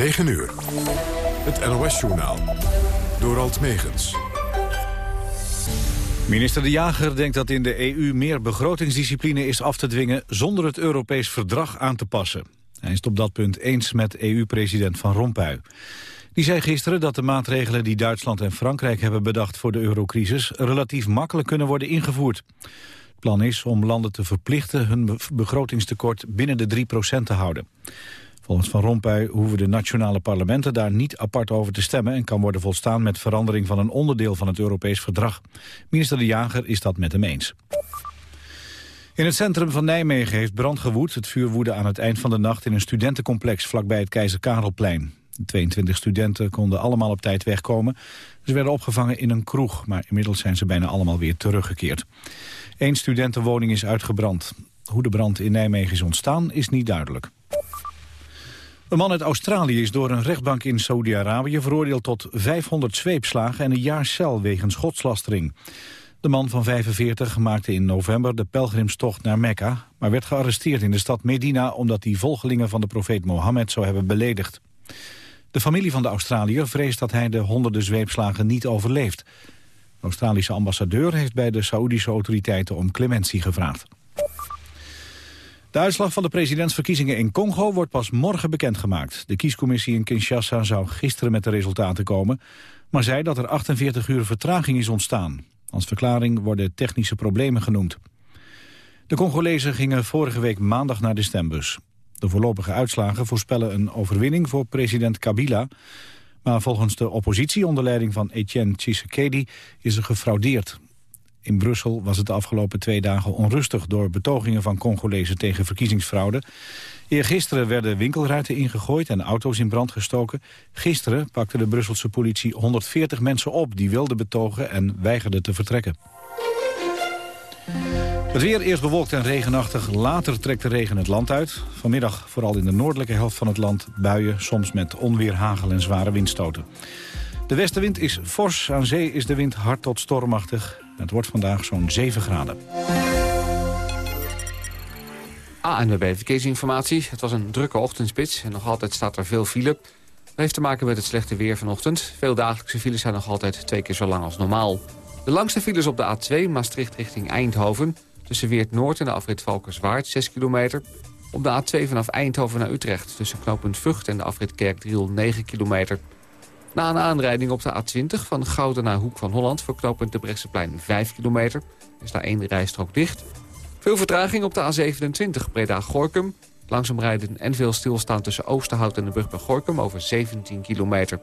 9 uur. Het NOS-journaal. Door Alt Megens. Minister De Jager denkt dat in de EU meer begrotingsdiscipline is af te dwingen zonder het Europees verdrag aan te passen. Hij is het op dat punt eens met EU-president Van Rompuy. Die zei gisteren dat de maatregelen die Duitsland en Frankrijk hebben bedacht voor de eurocrisis relatief makkelijk kunnen worden ingevoerd. Het plan is om landen te verplichten hun begrotingstekort binnen de 3% te houden. Volgens Van Rompuy hoeven de nationale parlementen daar niet apart over te stemmen... en kan worden volstaan met verandering van een onderdeel van het Europees verdrag. Minister De Jager is dat met hem eens. In het centrum van Nijmegen heeft brand gewoed. Het vuur woedde aan het eind van de nacht in een studentencomplex vlakbij het Keizer Karelplein. De 22 studenten konden allemaal op tijd wegkomen. Ze werden opgevangen in een kroeg, maar inmiddels zijn ze bijna allemaal weer teruggekeerd. Eén studentenwoning is uitgebrand. Hoe de brand in Nijmegen is ontstaan is niet duidelijk. Een man uit Australië is door een rechtbank in Saudi-Arabië veroordeeld tot 500 zweepslagen en een jaar cel wegens godslastering. De man van 45 maakte in november de pelgrimstocht naar Mekka, maar werd gearresteerd in de stad Medina omdat hij volgelingen van de profeet Mohammed zou hebben beledigd. De familie van de Australiër vreest dat hij de honderden zweepslagen niet overleeft. De Australische ambassadeur heeft bij de Saoedische autoriteiten om clementie gevraagd. De uitslag van de presidentsverkiezingen in Congo wordt pas morgen bekendgemaakt. De kiescommissie in Kinshasa zou gisteren met de resultaten komen... maar zei dat er 48 uur vertraging is ontstaan. Als verklaring worden technische problemen genoemd. De Congolezen gingen vorige week maandag naar de stembus. De voorlopige uitslagen voorspellen een overwinning voor president Kabila... maar volgens de oppositie onder leiding van Etienne Tshisekedi is er gefraudeerd. In Brussel was het de afgelopen twee dagen onrustig... door betogingen van Congolezen tegen verkiezingsfraude. Eergisteren werden winkelruiten ingegooid en auto's in brand gestoken. Gisteren pakte de Brusselse politie 140 mensen op... die wilden betogen en weigerden te vertrekken. Het weer eerst bewolkt en regenachtig, later trekt de regen het land uit. Vanmiddag vooral in de noordelijke helft van het land buien... soms met onweer, hagel en zware windstoten. De westenwind is fors, aan zee is de wind hard tot stormachtig. Het wordt vandaag zo'n 7 graden. ANWB Verkeersinformatie. Het was een drukke ochtendspits en nog altijd staat er veel file. Dat heeft te maken met het slechte weer vanochtend. Veel dagelijkse files zijn nog altijd twee keer zo lang als normaal. De langste files op de A2 Maastricht richting Eindhoven... tussen Weert Noord en de afrit Valkerswaard, 6 kilometer. Op de A2 vanaf Eindhoven naar Utrecht... tussen knooppunt Vught en de afrit Kerkdriel, 9 kilometer. Na een aanrijding op de A20 van Gouden naar Hoek van Holland... voor de Brechtseplein 5 kilometer. is daar één rijstrook dicht. Veel vertraging op de A27 Breda-Gorkum. Langzaam rijden en veel stilstaan tussen Oosterhout en de brug bij Gorkum... over 17 kilometer.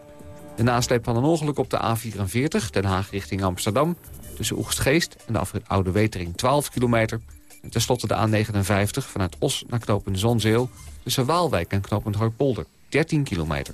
De nasleep van een ongeluk op de A44 Den Haag richting Amsterdam... tussen Oegstgeest en de afrit Oude Wetering 12 kilometer... En tenslotte de A59 vanuit Os naar knooppunt Zonzeel... tussen Waalwijk en knooppunt Harpolder, 13 kilometer.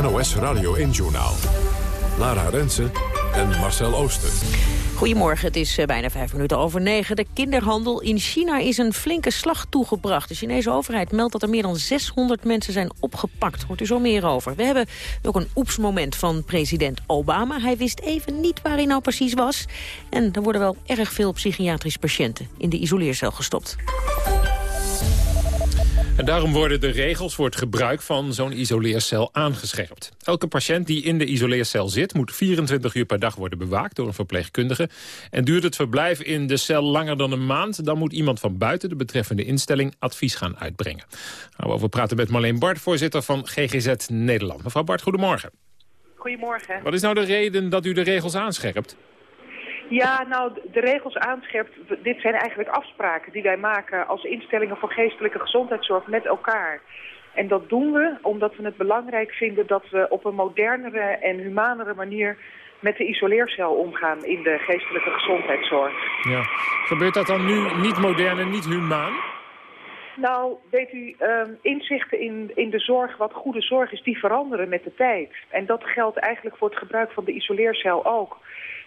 NOS Radio 1-journaal. Lara Rensen en Marcel Ooster. Goedemorgen, het is eh, bijna vijf minuten over negen. De kinderhandel in China is een flinke slag toegebracht. De Chinese overheid meldt dat er meer dan 600 mensen zijn opgepakt. Hoort u zo meer over. We hebben ook een oepsmoment van president Obama. Hij wist even niet waar hij nou precies was. En er worden wel erg veel psychiatrische patiënten in de isoleercel gestopt. En daarom worden de regels voor het gebruik van zo'n isoleercel aangescherpt. Elke patiënt die in de isoleercel zit... moet 24 uur per dag worden bewaakt door een verpleegkundige. En duurt het verblijf in de cel langer dan een maand... dan moet iemand van buiten de betreffende instelling advies gaan uitbrengen. Gaan we over praten met Marleen Bart, voorzitter van GGZ Nederland. Mevrouw Bart, goedemorgen. Goedemorgen. Wat is nou de reden dat u de regels aanscherpt? Ja, nou, de regels aanscherpt. Dit zijn eigenlijk afspraken die wij maken als instellingen voor geestelijke gezondheidszorg met elkaar. En dat doen we omdat we het belangrijk vinden dat we op een modernere en humanere manier met de isoleercel omgaan in de geestelijke gezondheidszorg. Ja. Gebeurt dat dan nu niet modern en niet humaan? Nou, weet u, ehm, inzichten in, in de zorg, wat goede zorg is, die veranderen met de tijd. En dat geldt eigenlijk voor het gebruik van de isoleercel ook.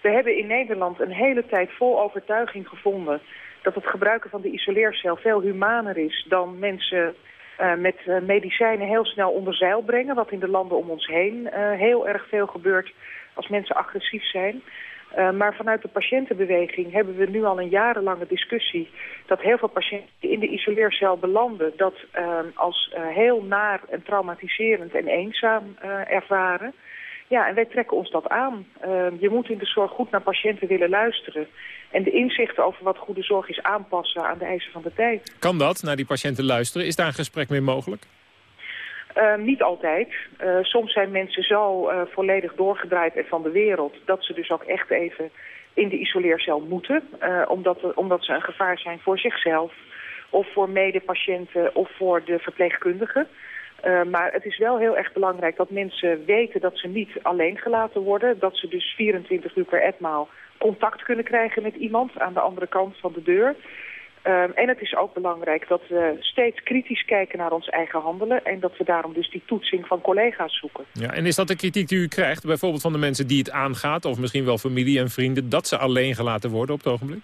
We hebben in Nederland een hele tijd vol overtuiging gevonden... dat het gebruiken van de isoleercel veel humaner is dan mensen uh, met uh, medicijnen heel snel onder zeil brengen. Wat in de landen om ons heen uh, heel erg veel gebeurt als mensen agressief zijn. Maar vanuit de patiëntenbeweging hebben we nu al een jarenlange discussie... dat heel veel patiënten die in de isoleercel belanden... dat als heel naar en traumatiserend en eenzaam ervaren. Ja, en wij trekken ons dat aan. je moet in de zorg goed naar patiënten willen luisteren. En de inzichten over wat goede zorg is aanpassen aan de eisen van de tijd. Kan dat, naar die patiënten luisteren? Is daar een gesprek mee mogelijk? Uh, niet altijd. Uh, soms zijn mensen zo uh, volledig doorgedraaid en van de wereld... dat ze dus ook echt even in de isoleercel moeten. omdat, er, omdat ze een gevaar zijn voor zichzelf... of voor medepatiënten of voor de verpleegkundigen. Maar het is wel heel erg belangrijk dat mensen weten dat ze niet alleen gelaten worden. Dat ze dus 24 uur per etmaal contact kunnen krijgen met iemand aan de andere kant van de deur... Um, en het is ook belangrijk dat we steeds kritisch kijken naar ons eigen handelen... en dat we daarom dus die toetsing van collega's zoeken. Ja, en is dat de kritiek die u krijgt, bijvoorbeeld van de mensen die het aangaat... of misschien wel familie en vrienden, dat ze alleen gelaten worden op het ogenblik?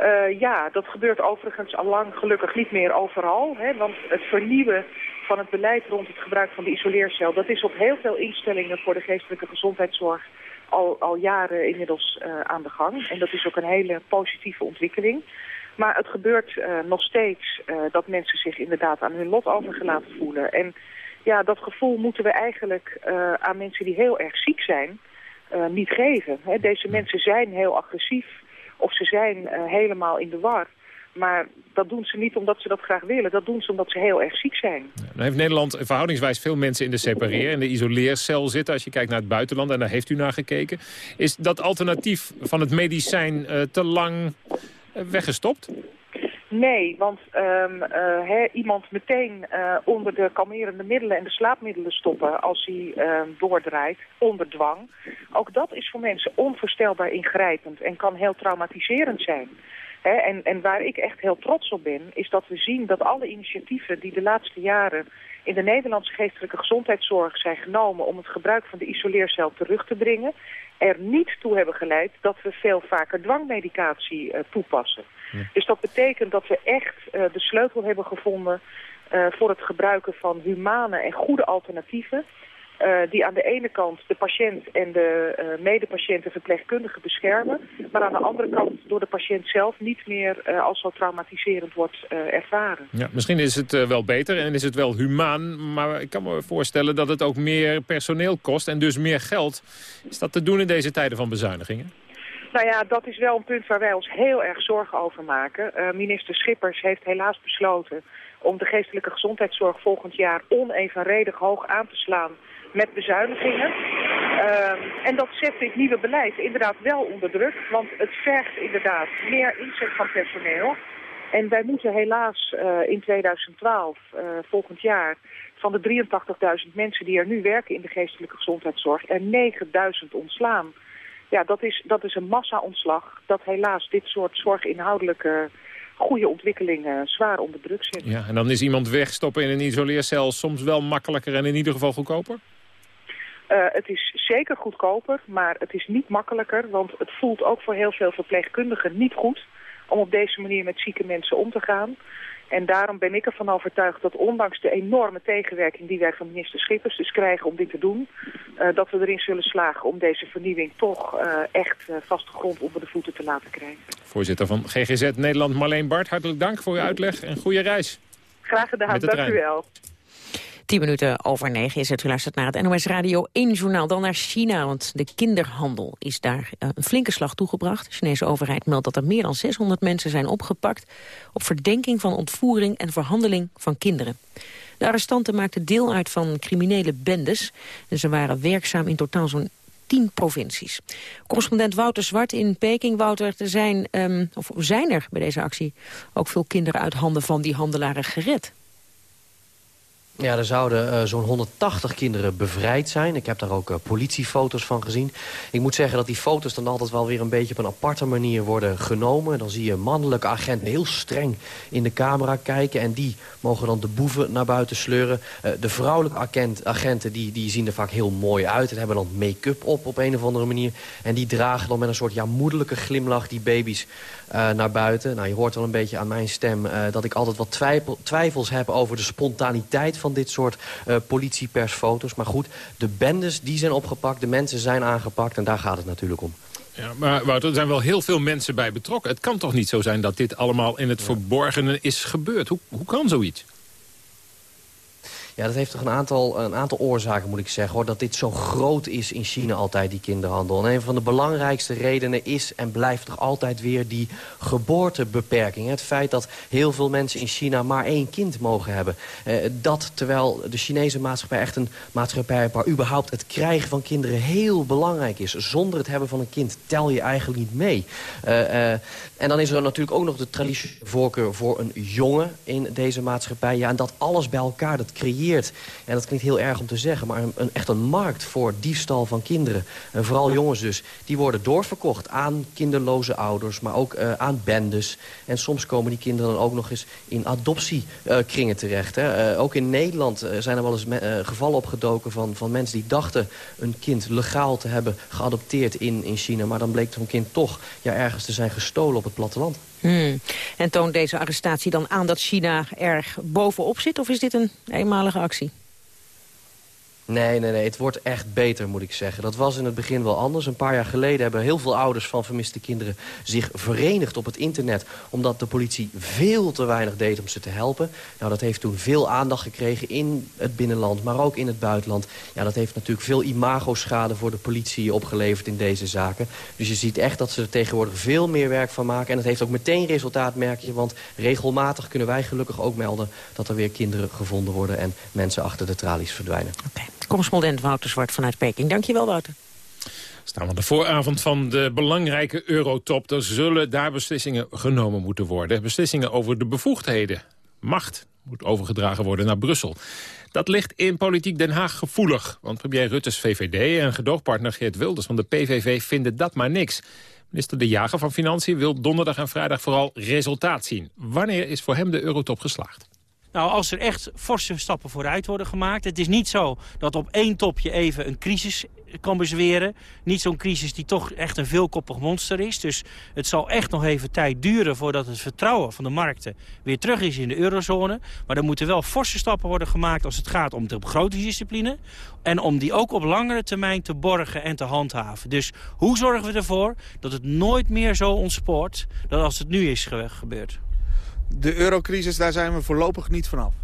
Uh, ja, dat gebeurt overigens al lang gelukkig niet meer overal. Hè, want het vernieuwen van het beleid rond het gebruik van de isoleercel... dat is op heel veel instellingen voor de geestelijke gezondheidszorg... al, al jaren inmiddels uh, aan de gang. En dat is ook een hele positieve ontwikkeling... Maar het gebeurt uh, nog steeds uh, dat mensen zich inderdaad aan hun lot overgelaten voelen. En ja, dat gevoel moeten we eigenlijk aan mensen die heel erg ziek zijn niet geven. Hè, deze mensen zijn heel agressief of ze zijn helemaal in de war. Maar dat doen ze niet omdat ze dat graag willen. Dat doen ze omdat ze heel erg ziek zijn. Ja, dan heeft Nederland verhoudingswijs veel mensen in de separeer... in de isoleercel zitten als je kijkt naar het buitenland. En daar heeft u naar gekeken. Is dat alternatief van het medicijn te lang weggestopt? Nee, want um, uh, iemand meteen uh, onder de kalmerende middelen en de slaapmiddelen stoppen als hij uh, doordraait, onder dwang. Ook dat is voor mensen onvoorstelbaar ingrijpend en kan heel traumatiserend zijn. En, en waar ik echt heel trots op ben, is dat we zien dat alle initiatieven die de laatste jaren in de Nederlandse geestelijke gezondheidszorg zijn genomen om het gebruik van de isoleercel terug te dringen, er niet toe hebben geleid dat we veel vaker dwangmedicatie uh, toepassen. Ja. Dus dat betekent dat we echt uh, de sleutel hebben gevonden uh, voor het gebruiken van humane en goede alternatieven. Uh, die aan de ene kant de patiënt en de uh, medepatiënt en verpleegkundige beschermen. Maar aan de andere kant door de patiënt zelf niet meer uh, als zo traumatiserend wordt ervaren. Ja, misschien is het wel beter en is het wel humaan. Maar ik kan me voorstellen dat het ook meer personeel kost en dus meer geld. Is dat te doen in deze tijden van bezuinigingen? Nou ja, dat is wel een punt waar wij ons heel erg zorgen over maken. minister Schippers heeft helaas besloten om de geestelijke gezondheidszorg volgend jaar onevenredig hoog aan te slaan met bezuinigingen. Uh, en dat zet dit nieuwe beleid inderdaad wel onder druk, want het vergt inderdaad meer inzet van personeel. En wij moeten helaas uh, in 2012, uh, volgend jaar, van de 83.000 mensen die er nu werken in de geestelijke gezondheidszorg, er 9.000 ontslaan. Ja, dat is, dat is een massa-ontslag dat helaas dit soort zorginhoudelijke goede ontwikkelingen zwaar onder druk zet. Ja, en dan is iemand wegstoppen in een isoleercel soms wel makkelijker en in ieder geval goedkoper? Uh, het is zeker goedkoper, maar het is niet makkelijker, want het voelt ook voor heel veel verpleegkundigen niet goed om op deze manier met zieke mensen om te gaan. En daarom ben ik ervan overtuigd dat ondanks de enorme tegenwerking die wij van minister Schippers dus krijgen om dit te doen, uh, dat we erin zullen slagen om deze vernieuwing toch uh, echt uh, vaste grond onder de voeten te laten krijgen. Voorzitter van GGZ Nederland Marleen Bart, hartelijk dank voor uw uitleg en goede reis. Graag gedaan, dank u wel. 10 minuten over negen is het. U luistert naar het NOS Radio 1 journaal. Dan naar China, want de kinderhandel is daar uh, een flinke slag toegebracht. De Chinese overheid meldt dat er meer dan 600 mensen zijn opgepakt... op verdenking van ontvoering en verhandeling van kinderen. De arrestanten maakten deel uit van criminele bendes. En ze waren werkzaam in totaal zo'n 10 provincies. Correspondent Wouter Zwart in Peking. Wouter, er zijn, um, of zijn er bij deze actie ook veel kinderen uit handen van die handelaren gered? Ja, er zouden uh, zo'n 180 kinderen bevrijd zijn. Ik heb daar ook uh, politiefoto's van gezien. Ik moet zeggen dat die foto's dan altijd wel weer een beetje op een aparte manier worden genomen. Dan zie je mannelijke agenten heel streng in de camera kijken. En die mogen dan de boeven naar buiten sleuren. Uh, de vrouwelijke agent, agenten die, die zien er vaak heel mooi uit. En hebben dan make-up op op een of andere manier. En die dragen dan met een soort ja, glimlach die baby's naar buiten. Nou, je hoort wel een beetje aan mijn stem dat ik altijd wat twijfel, twijfels heb over de spontaniteit van van dit soort uh, politiepersfoto's. Maar goed, de bendes die zijn opgepakt, de mensen zijn aangepakt... en daar gaat het natuurlijk om. Ja, maar Wouter, er zijn wel heel veel mensen bij betrokken. Het kan toch niet zo zijn dat dit allemaal in het ja. verborgene is gebeurd? Hoe, hoe kan zoiets? Ja, dat heeft toch een aantal, een aantal oorzaken, moet ik zeggen. Hoor, dat dit zo groot is in China altijd, die kinderhandel. En een van de belangrijkste redenen is en blijft toch altijd weer die geboortebeperking. Het feit dat heel veel mensen in China maar één kind mogen hebben. Eh, dat terwijl de Chinese maatschappij echt een maatschappij... waar überhaupt het krijgen van kinderen heel belangrijk is. Zonder het hebben van een kind tel je eigenlijk niet mee. Uh, en dan is er natuurlijk ook nog de traditionele voorkeur voor een jongen in deze maatschappij. Ja, en dat alles bij elkaar, dat creëert, en dat klinkt heel erg om te zeggen... maar een, echt een markt voor diefstal van kinderen. En vooral jongens dus. Die worden doorverkocht aan kinderloze ouders, maar ook uh, aan bendes. En soms komen die kinderen dan ook nog eens in adoptiekringen uh, terecht. Hè. Uh, ook in Nederland zijn er wel eens gevallen opgedoken van, van mensen die dachten... een kind legaal te hebben geadopteerd in, in China. Maar dan bleek zo'n kind toch ja, ergens te zijn gestolen het platteland. Hmm. En toont deze arrestatie dan aan dat China erg bovenop zit? Of is dit een eenmalige actie? Nee, nee, nee. Het wordt echt beter, moet ik zeggen. Dat was in het begin wel anders. Een paar jaar geleden hebben heel veel ouders van vermiste kinderen... zich verenigd op het internet... omdat de politie veel te weinig deed om ze te helpen. Nou, dat heeft toen veel aandacht gekregen in het binnenland... maar ook in het buitenland. Ja, dat heeft natuurlijk veel imago-schade voor de politie opgeleverd in deze zaken. Dus je ziet echt dat ze er tegenwoordig veel meer werk van maken. En het heeft ook meteen resultaat, merk je. Want regelmatig kunnen wij gelukkig ook melden... dat er weer kinderen gevonden worden... en mensen achter de tralies verdwijnen. Okay. Correspondent Wouter Zwart vanuit Peking. Dankjewel, Wouter. Staan we aan de vooravond van de belangrijke eurotop. Er zullen daar beslissingen genomen moeten worden. Beslissingen over de bevoegdheden. Macht moet overgedragen worden naar Brussel. Dat ligt in politiek Den Haag gevoelig. Want premier Rutte's VVD en gedoogpartner Geert Wilders van de PVV vinden dat maar niks. Minister De Jager van Financiën wil donderdag en vrijdag vooral resultaat zien. Wanneer is voor hem de eurotop geslaagd? Nou, als er echt forse stappen vooruit worden gemaakt... het is niet zo dat op één topje even een crisis kan bezweren. Niet zo'n crisis die toch echt een veelkoppig monster is. Dus het zal echt nog even tijd duren voordat het vertrouwen van de markten weer terug is in de eurozone. Maar er moeten wel forse stappen worden gemaakt als het gaat om de begrotingsdiscipline. En om die ook op langere termijn te borgen en te handhaven. Dus hoe zorgen we ervoor dat het nooit meer zo ontspoort dan als het nu is gebeurd? De eurocrisis, daar zijn we voorlopig niet vanaf.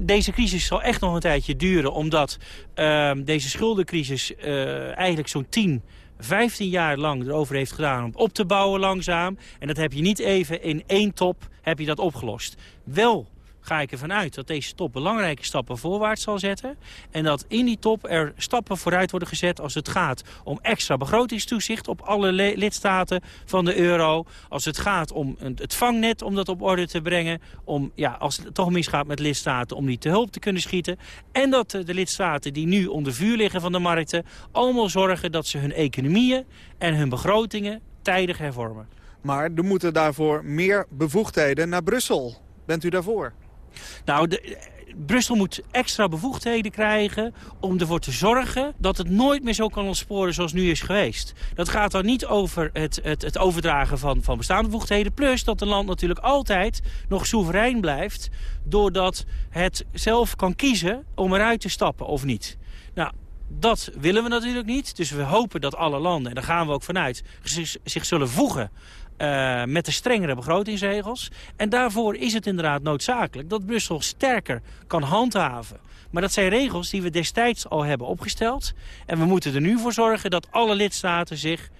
Deze crisis zal echt nog een tijdje duren, omdat uh, deze schuldencrisis uh, eigenlijk zo'n 10, 15 jaar lang erover heeft gedaan om op te bouwen langzaam. En dat heb je niet even in één top heb je dat opgelost. Wel ga ik ervan uit dat deze top belangrijke stappen voorwaarts zal zetten. En dat in die top er stappen vooruit worden gezet als het gaat om extra begrotingstoezicht op alle lidstaten van de euro. Als het gaat om het vangnet om dat op orde te brengen. Om, ja, als het toch misgaat met lidstaten, om die te hulp te kunnen schieten. En dat de lidstaten die nu onder vuur liggen van de markten... allemaal zorgen dat ze hun economieën en hun begrotingen tijdig hervormen. Maar er moeten daarvoor meer bevoegdheden naar Brussel. Bent u daarvoor? Nou, Brussel moet extra bevoegdheden krijgen om ervoor te zorgen dat het nooit meer zo kan ontsporen zoals nu is geweest. Dat gaat dan niet over het, het, het overdragen van, van bestaande bevoegdheden. Plus dat een land natuurlijk altijd nog soeverein blijft doordat het zelf kan kiezen om eruit te stappen of niet. Nou, dat willen we natuurlijk niet. Dus we hopen dat alle landen, en daar gaan we ook vanuit, zich zullen voegen uh, met de strengere begrotingsregels. En daarvoor is het inderdaad noodzakelijk dat Brussel sterker kan handhaven. Maar dat zijn regels die we destijds al hebben opgesteld. En we moeten er nu voor zorgen dat alle lidstaten zich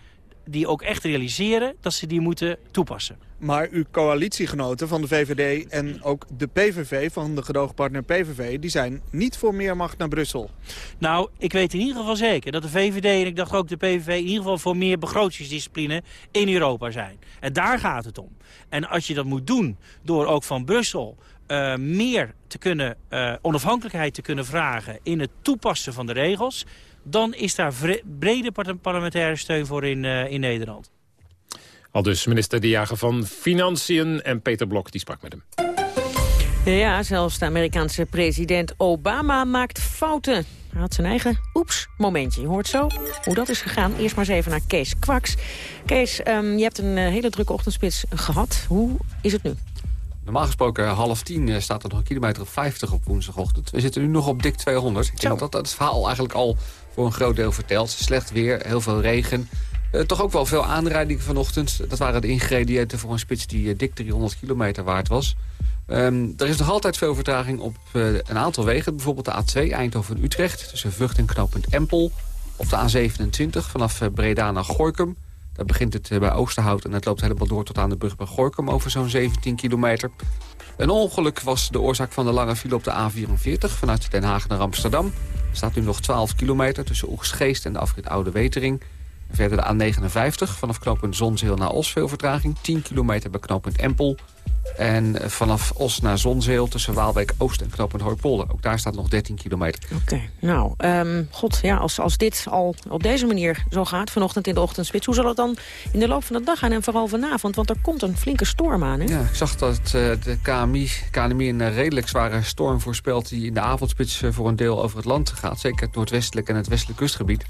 die ook echt realiseren dat ze die moeten toepassen. Maar uw coalitiegenoten van de VVD en ook de PVV van de gedoogpartner PVV... die zijn niet voor meer macht naar Brussel. Nou, ik weet in ieder geval zeker dat de VVD en ik dacht ook de PVV... in ieder geval voor meer begrotingsdiscipline in Europa zijn. En daar gaat het om. En als je dat moet doen door ook van Brussel uh, meer te kunnen, uh, onafhankelijkheid te kunnen vragen in het toepassen van de regels... dan is daar brede parlementaire steun voor in, uh, in Nederland. Al dus minister De Jager van Financiën en Peter Blok die sprak met hem. Ja, zelfs de Amerikaanse president Obama maakt fouten. Hij had zijn eigen oeps-momentje. Je hoort zo hoe dat is gegaan. Eerst maar eens even naar Kees Kwaks. Kees, um, je hebt een hele drukke ochtendspits gehad. Hoe is het nu? Normaal gesproken half tien eh, staat er nog een kilometer of 50 op woensdagochtend. We zitten nu nog op dik 200. Ik denk dat dat het verhaal eigenlijk al voor een groot deel vertelt. Slecht weer, heel veel regen. Uh, toch ook wel veel aanrijdingen vanochtend. Dat waren de ingrediënten voor een spits die uh, dik 300 kilometer waard was. Um, er is nog altijd veel vertraging op uh, een aantal wegen. Bijvoorbeeld de A2 Eindhoven-Utrecht tussen Vught en knooppunt Empel. Of de A27 vanaf Breda naar Gorkum. Daar begint het bij Oosterhout en het loopt helemaal door tot aan de brug bij Gorkum over zo'n 17 kilometer. Een ongeluk was de oorzaak van de lange file op de A44 vanuit Den Haag naar Amsterdam. Staat nu nog 12 kilometer tussen Oegsgeest en de afrit Oude Wetering. Verder de A59 vanaf knooppunt Zonzeel naar Os veel vertraging. 10 kilometer bij knooppunt Empel. En vanaf Os naar Zonzeel tussen Waalwijk Oost en knooppunt Hooipolder. Ook daar staat nog 13 kilometer. Oké, nou, um, god, ja, als, als dit al op deze manier zo gaat, vanochtend in de ochtendspits... hoe zal het dan in de loop van de dag gaan en vooral vanavond? Want er komt een flinke storm aan, hè? Ja, ik zag dat uh, de KMI, KNMI een redelijk zware storm voorspelt... die in de avondspits uh, voor een deel over het land gaat. Zeker het noordwestelijk en het westelijk kustgebied.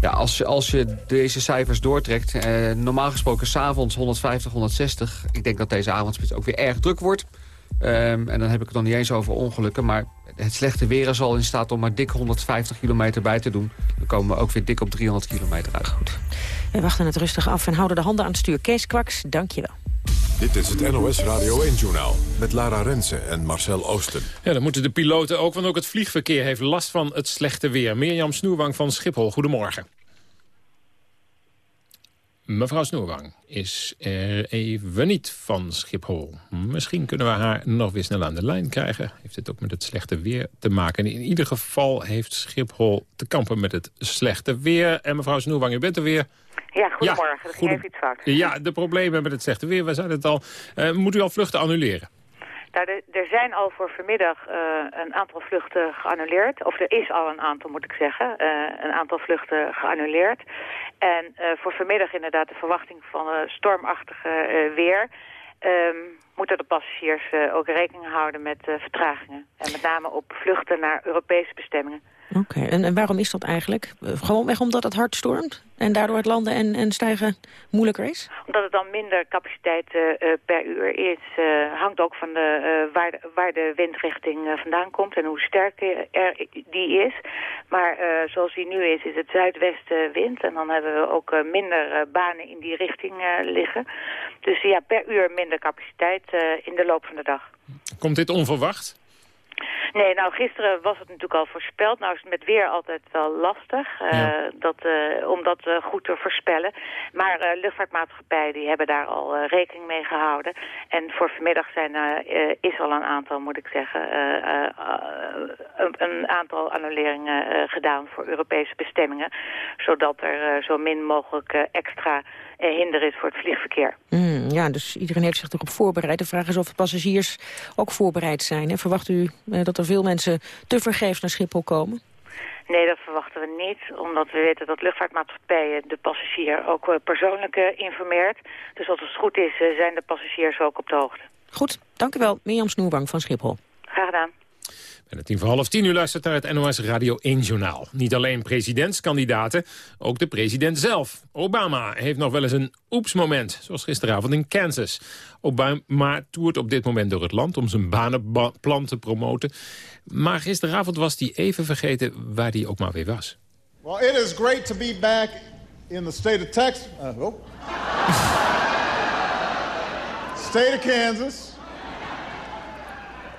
Ja, als, als je deze cijfers doortrekt, eh, normaal gesproken s'avonds 150, 160. Ik denk dat deze avondspits ook weer erg druk wordt. Um, en dan heb ik het nog niet eens over ongelukken. Maar het slechte weer is al in staat om maar dik 150 kilometer bij te doen. Dan komen we ook weer dik op 300 kilometer uit. Goed. We wachten het rustig af en houden de handen aan het stuur. Kees Kwaks, dank je wel. Dit is het NOS Radio 1-journaal met Lara Rensen en Marcel Oosten. Ja, dan moeten de piloten ook, want ook het vliegverkeer heeft last van het slechte weer. Mirjam Snoerwang van Schiphol, goedemorgen. Mevrouw Snoerwang is er even niet van Schiphol. Misschien kunnen we haar nog weer snel aan de lijn krijgen. Heeft het ook met het slechte weer te maken. in ieder geval heeft Schiphol te kampen met het slechte weer. En mevrouw Snoerwang, u bent er weer... Ja, goedemorgen. Ja, dat ging even iets fout. Ja, de problemen met het slechte weer, we zeiden het al. Uh, moet u al vluchten annuleren? Nou, er zijn al voor vanmiddag uh, een aantal vluchten geannuleerd. Of er is al een aantal, moet ik zeggen. Uh, een aantal vluchten geannuleerd. En voor vanmiddag inderdaad de verwachting van stormachtige weer... Um, moeten de passagiers ook rekening houden met vertragingen. En met name op vluchten naar Europese bestemmingen. Oké, en, en, waarom is dat eigenlijk? Gewoon weg omdat het hard stormt en daardoor het landen en, en stijgen moeilijker is? Omdat het dan minder capaciteit uh, per uur is. Uh, hangt ook van de, uh, waar, de, waar de windrichting vandaan komt en hoe sterk er die is. Maar zoals die nu is, is het zuidwestenwind. En dan hebben we ook minder banen in die richting liggen. Dus ja, per uur minder capaciteit in de loop van de dag. Komt dit onverwacht? Nee, nou gisteren was het natuurlijk al voorspeld. Nou is het met weer altijd wel lastig uh, dat, uh, om dat uh, goed te voorspellen. Maar luchtvaartmaatschappijen die hebben daar al rekening mee gehouden. En voor vanmiddag zijn, is al een aantal, moet ik zeggen, een, aantal annuleringen gedaan voor Europese bestemmingen. Zodat er zo min mogelijk extra hinder is voor het vliegverkeer. Mm, ja, dus iedereen heeft zich erop voorbereid. De vraag is of de passagiers ook voorbereid zijn. Hè? Verwacht u dat er veel mensen te vergeefs naar Schiphol komen? Nee, dat verwachten we niet, omdat we weten dat luchtvaartmaatschappijen de passagier ook eh, persoonlijk uh, informeert. Dus als het goed is, zijn de passagiers ook op de hoogte. Goed, dank u wel, Mirjam Snoerwang van Schiphol. Graag gedaan. En het tien voor half tien u luistert naar het NOS Radio 1 Journaal. Niet alleen presidentskandidaten, ook de president zelf. Obama heeft nog wel eens een oepsmoment, zoals gisteravond in Kansas. Obama toert op dit moment door het land om zijn banenplan te promoten. Maar gisteravond was hij even vergeten waar hij ook maar weer was. Well, it is great to be back in the state of Texas. Uh, oh. state of Kansas.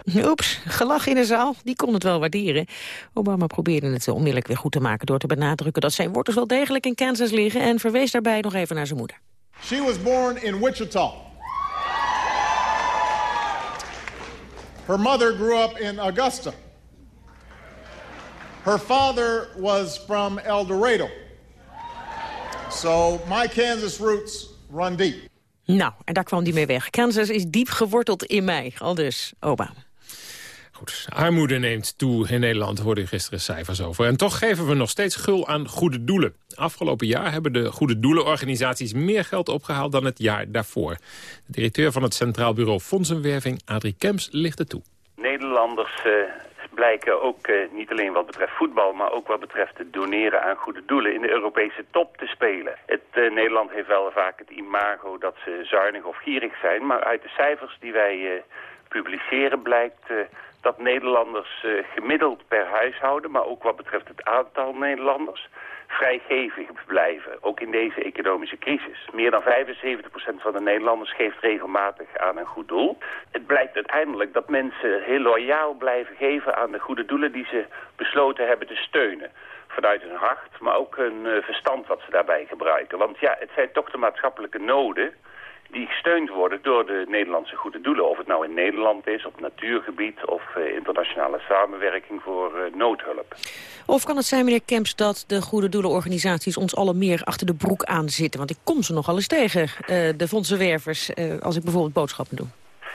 Oeps, gelach in de zaal. Die kon het wel waarderen. Obama probeerde het onmiddellijk weer goed te maken... door te benadrukken dat zijn wortels wel degelijk in Kansas liggen... en verwees daarbij nog even naar zijn moeder. She was born in Wichita. Her mother grew up in Augusta. Her father was from El Dorado. So my Kansas roots run deep. Nou, en daar kwam die mee weg. Kansas is diep geworteld in mij, al dus Obama. Goed, armoede neemt toe in Nederland, hoorde u gisteren cijfers over. En toch geven we nog steeds gul aan goede doelen. Afgelopen jaar hebben de goede doelenorganisaties meer geld opgehaald dan het jaar daarvoor. De directeur van het Centraal Bureau Fondsenwerving, Adrie Kemps, licht het toe. Nederlanders uh, blijken ook uh, niet alleen wat betreft voetbal... maar ook wat betreft het doneren aan goede doelen in de Europese top te spelen. Het, uh, Nederland heeft wel vaak het imago dat ze zuinig of gierig zijn... maar uit de cijfers die wij publiceren blijkt dat Nederlanders uh, gemiddeld per huishouden, maar ook wat betreft het aantal Nederlanders, vrijgevig blijven. Ook in deze economische crisis. Meer dan 75% van de Nederlanders geeft regelmatig aan een goed doel. Het blijkt uiteindelijk dat mensen heel loyaal blijven geven aan de goede doelen die ze besloten hebben te steunen vanuit hun hart, maar ook hun uh, verstand wat ze daarbij gebruiken. Want ja, het zijn toch de maatschappelijke noden die gesteund worden door de Nederlandse goede doelen. Of het nou in Nederland is, op natuurgebied of uh, internationale samenwerking voor uh, noodhulp. Of kan het zijn, meneer Kemps, dat de goede doelenorganisaties ons alle meer achter de broek aanzitten? Want ik kom ze nogal eens tegen, uh, de fondsenwervers, als ik bijvoorbeeld boodschappen doe.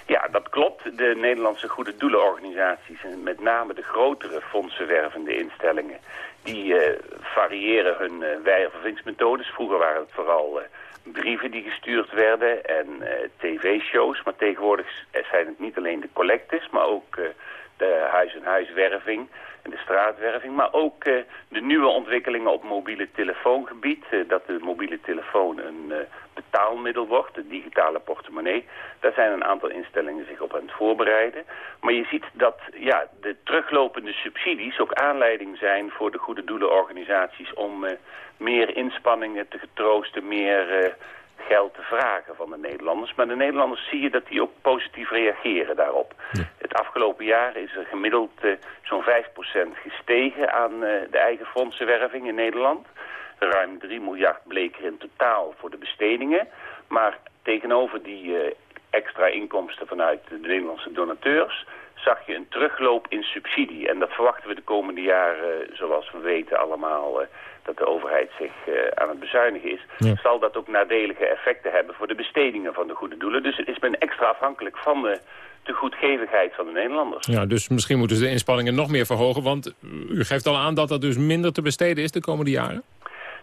Ja, dat klopt. De Nederlandse goede doelenorganisaties, en met name de grotere fondsenwervende instellingen, die variëren hun wervingsmethodes. Vroeger waren het vooral brieven die gestuurd werden en uh, tv-shows. Maar tegenwoordig zijn het niet alleen de collectes, maar ook uh, de huis-en-huiswerving en de straatwerving. Maar ook de nieuwe ontwikkelingen op mobiele telefoongebied. dat de mobiele telefoon een betaalmiddel wordt, de digitale portemonnee. Daar zijn een aantal instellingen zich op aan het voorbereiden. Maar je ziet dat ja, de teruglopende subsidies ook aanleiding zijn voor de goede doelenorganisaties om meer inspanningen te getroosten, meer uh, geld te vragen van de Nederlanders. Maar de Nederlanders zie je dat die ook positief reageren daarop. Het afgelopen jaar is er gemiddeld uh, zo'n 5% gestegen aan uh, de eigen fondsenwerving in Nederland. Ruim 3 miljard bleek er in totaal voor de bestedingen. Maar tegenover die extra inkomsten vanuit de Nederlandse donateurs zag je een terugloop in subsidie. En dat verwachten we de komende jaren, zoals we weten allemaal, dat de overheid zich uh, aan het bezuinigen is... zal dat ook nadelige effecten hebben voor de bestedingen van de goede doelen. Dus het is men extra afhankelijk van de, de goedgevigheid van de Nederlanders. Ja, dus misschien moeten ze de inspanningen nog meer verhogen... want u geeft al aan dat dat dus minder te besteden is de komende jaren?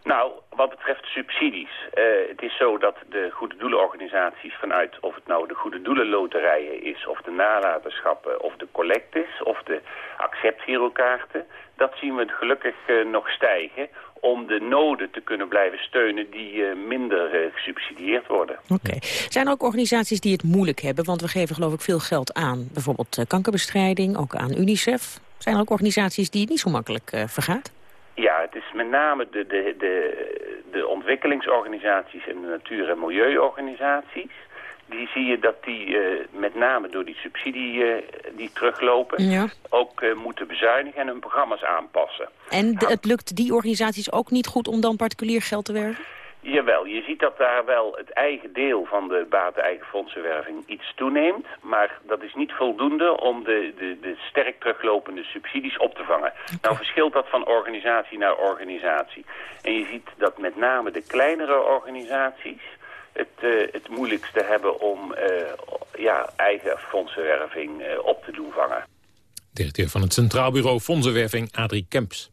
Nou, wat betreft subsidies. Uh, het is zo dat de goede doelenorganisaties vanuit... of het nou de goede doelenloterijen is... of de nalatenschappen of de collectes of de acceptgirokaarten... dat zien we gelukkig uh, nog stijgen om de noden te kunnen blijven steunen die uh, minder uh, gesubsidieerd worden. Oké. Okay. Zijn er ook organisaties die het moeilijk hebben? Want we geven geloof ik veel geld aan. Bijvoorbeeld uh, kankerbestrijding, ook aan UNICEF. Zijn er ook organisaties die het niet zo makkelijk vergaat? Ja, het is met name de, de, de, de ontwikkelingsorganisaties en de natuur- en milieuorganisaties die zie je dat die uh, met name door die subsidie uh, die teruglopen... Ja. ook uh, moeten bezuinigen en hun programma's aanpassen. En de, het lukt die organisaties ook niet goed om dan particulier geld te werven? Jawel, je ziet dat daar wel het eigen deel van de baten-eigen fondsenwerving iets toeneemt. Maar dat is niet voldoende om de, de, de sterk teruglopende subsidies op te vangen. Okay. Nou verschilt dat van organisatie naar organisatie. En je ziet dat met name de kleinere organisaties het, uh, het moeilijkste hebben om uh, ja, eigen fondsenwerving uh, op te doen vangen. Directeur van het Centraal Bureau Fondsenwerving, Adrie Kemps.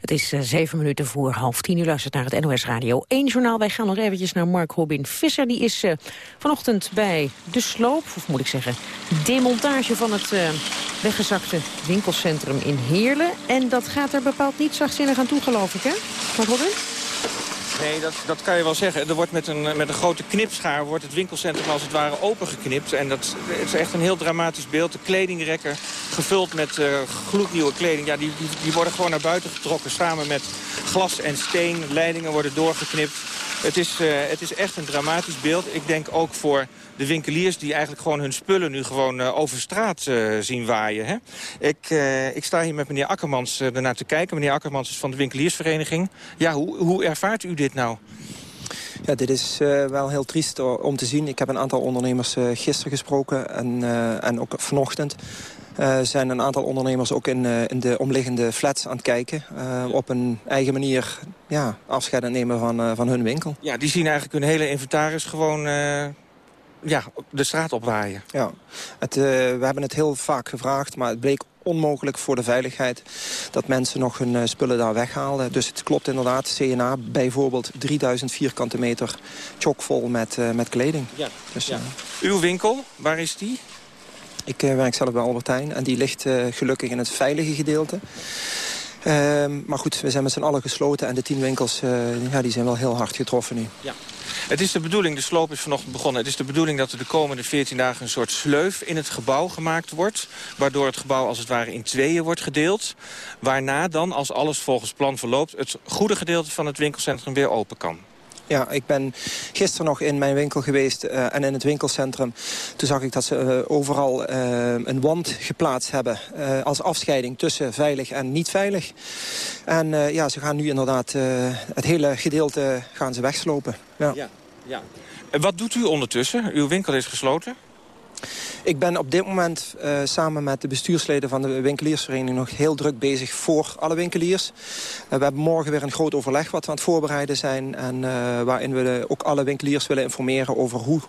Het is uh, zeven minuten voor half tien. U luistert naar het NOS Radio 1 journaal. Wij gaan nog eventjes naar Mark Robin Visser. Die is uh, vanochtend bij de sloop, of moet ik zeggen, demontage van het uh, weggezakte winkelcentrum in Heerlen. En dat gaat er bepaald niet zachtzinnig aan toe, geloof ik, hè? Mark Robin? Nee, dat, dat kan je wel zeggen. Er wordt met een, met een grote knipschaar wordt het winkelcentrum als het ware opengeknipt. En dat het is echt een heel dramatisch beeld. De kledingrekken gevuld met uh, gloednieuwe kleding. Ja, die, die, die worden gewoon naar buiten getrokken samen met glas en steen. Leidingen worden doorgeknipt. Het is, uh, het is echt een dramatisch beeld. Ik denk ook voor de winkeliers die eigenlijk gewoon hun spullen nu gewoon uh, over straat uh, zien waaien. Hè? Ik, uh, ik sta hier met meneer Akkermans ernaar te kijken. Meneer Akkermans is van de winkeliersvereniging. Ja, hoe, hoe ervaart u dit nou? Ja, dit is uh, wel heel triest om te zien. Ik heb een aantal ondernemers uh, gisteren gesproken en, uh, en ook vanochtend. Zijn een aantal ondernemers ook in, in de omliggende flats aan het kijken. op een eigen manier ja, afscheid nemen van, van hun winkel. Ja, die zien eigenlijk hun hele inventaris gewoon ja, de straat opwaaien. Ja, het, uh, we hebben het heel vaak gevraagd, maar het bleek onmogelijk voor de veiligheid dat mensen nog hun uh, spullen daar weghalen. Dus het klopt inderdaad, CNA bijvoorbeeld 3000 vierkante meter chockvol met, uh, met kleding. Ja. Dus, ja. Uw winkel, waar is die? Ik werk zelf bij Albertijn en die ligt gelukkig in het veilige gedeelte. Ehm, maar goed, we zijn met z'n allen gesloten en de tien winkels ja, die zijn wel heel hard getroffen nu. Ja. Het is de bedoeling, de sloop is vanochtend begonnen... het is de bedoeling dat er de komende 14 dagen een soort sleuf in het gebouw gemaakt wordt. Waardoor het gebouw als het ware in tweeën wordt gedeeld. Waarna dan, als alles volgens plan verloopt... het goede gedeelte van het winkelcentrum weer open kan. Ja, ik ben gisteren nog in mijn winkel geweest uh, en in het winkelcentrum. Toen zag ik dat ze uh, overal uh, een wand geplaatst hebben als afscheiding tussen veilig en niet veilig. En ja, ze gaan nu inderdaad het hele gedeelte gaan ze wegslopen. Ja. Ja, ja. En wat doet u ondertussen? Uw winkel is gesloten? Ik ben op dit moment uh, samen met de bestuursleden van de winkeliersvereniging... nog heel druk bezig voor alle winkeliers. Uh, we hebben morgen weer een groot overleg wat we aan het voorbereiden zijn... en uh, waarin we de, ook alle winkeliers willen informeren over hoe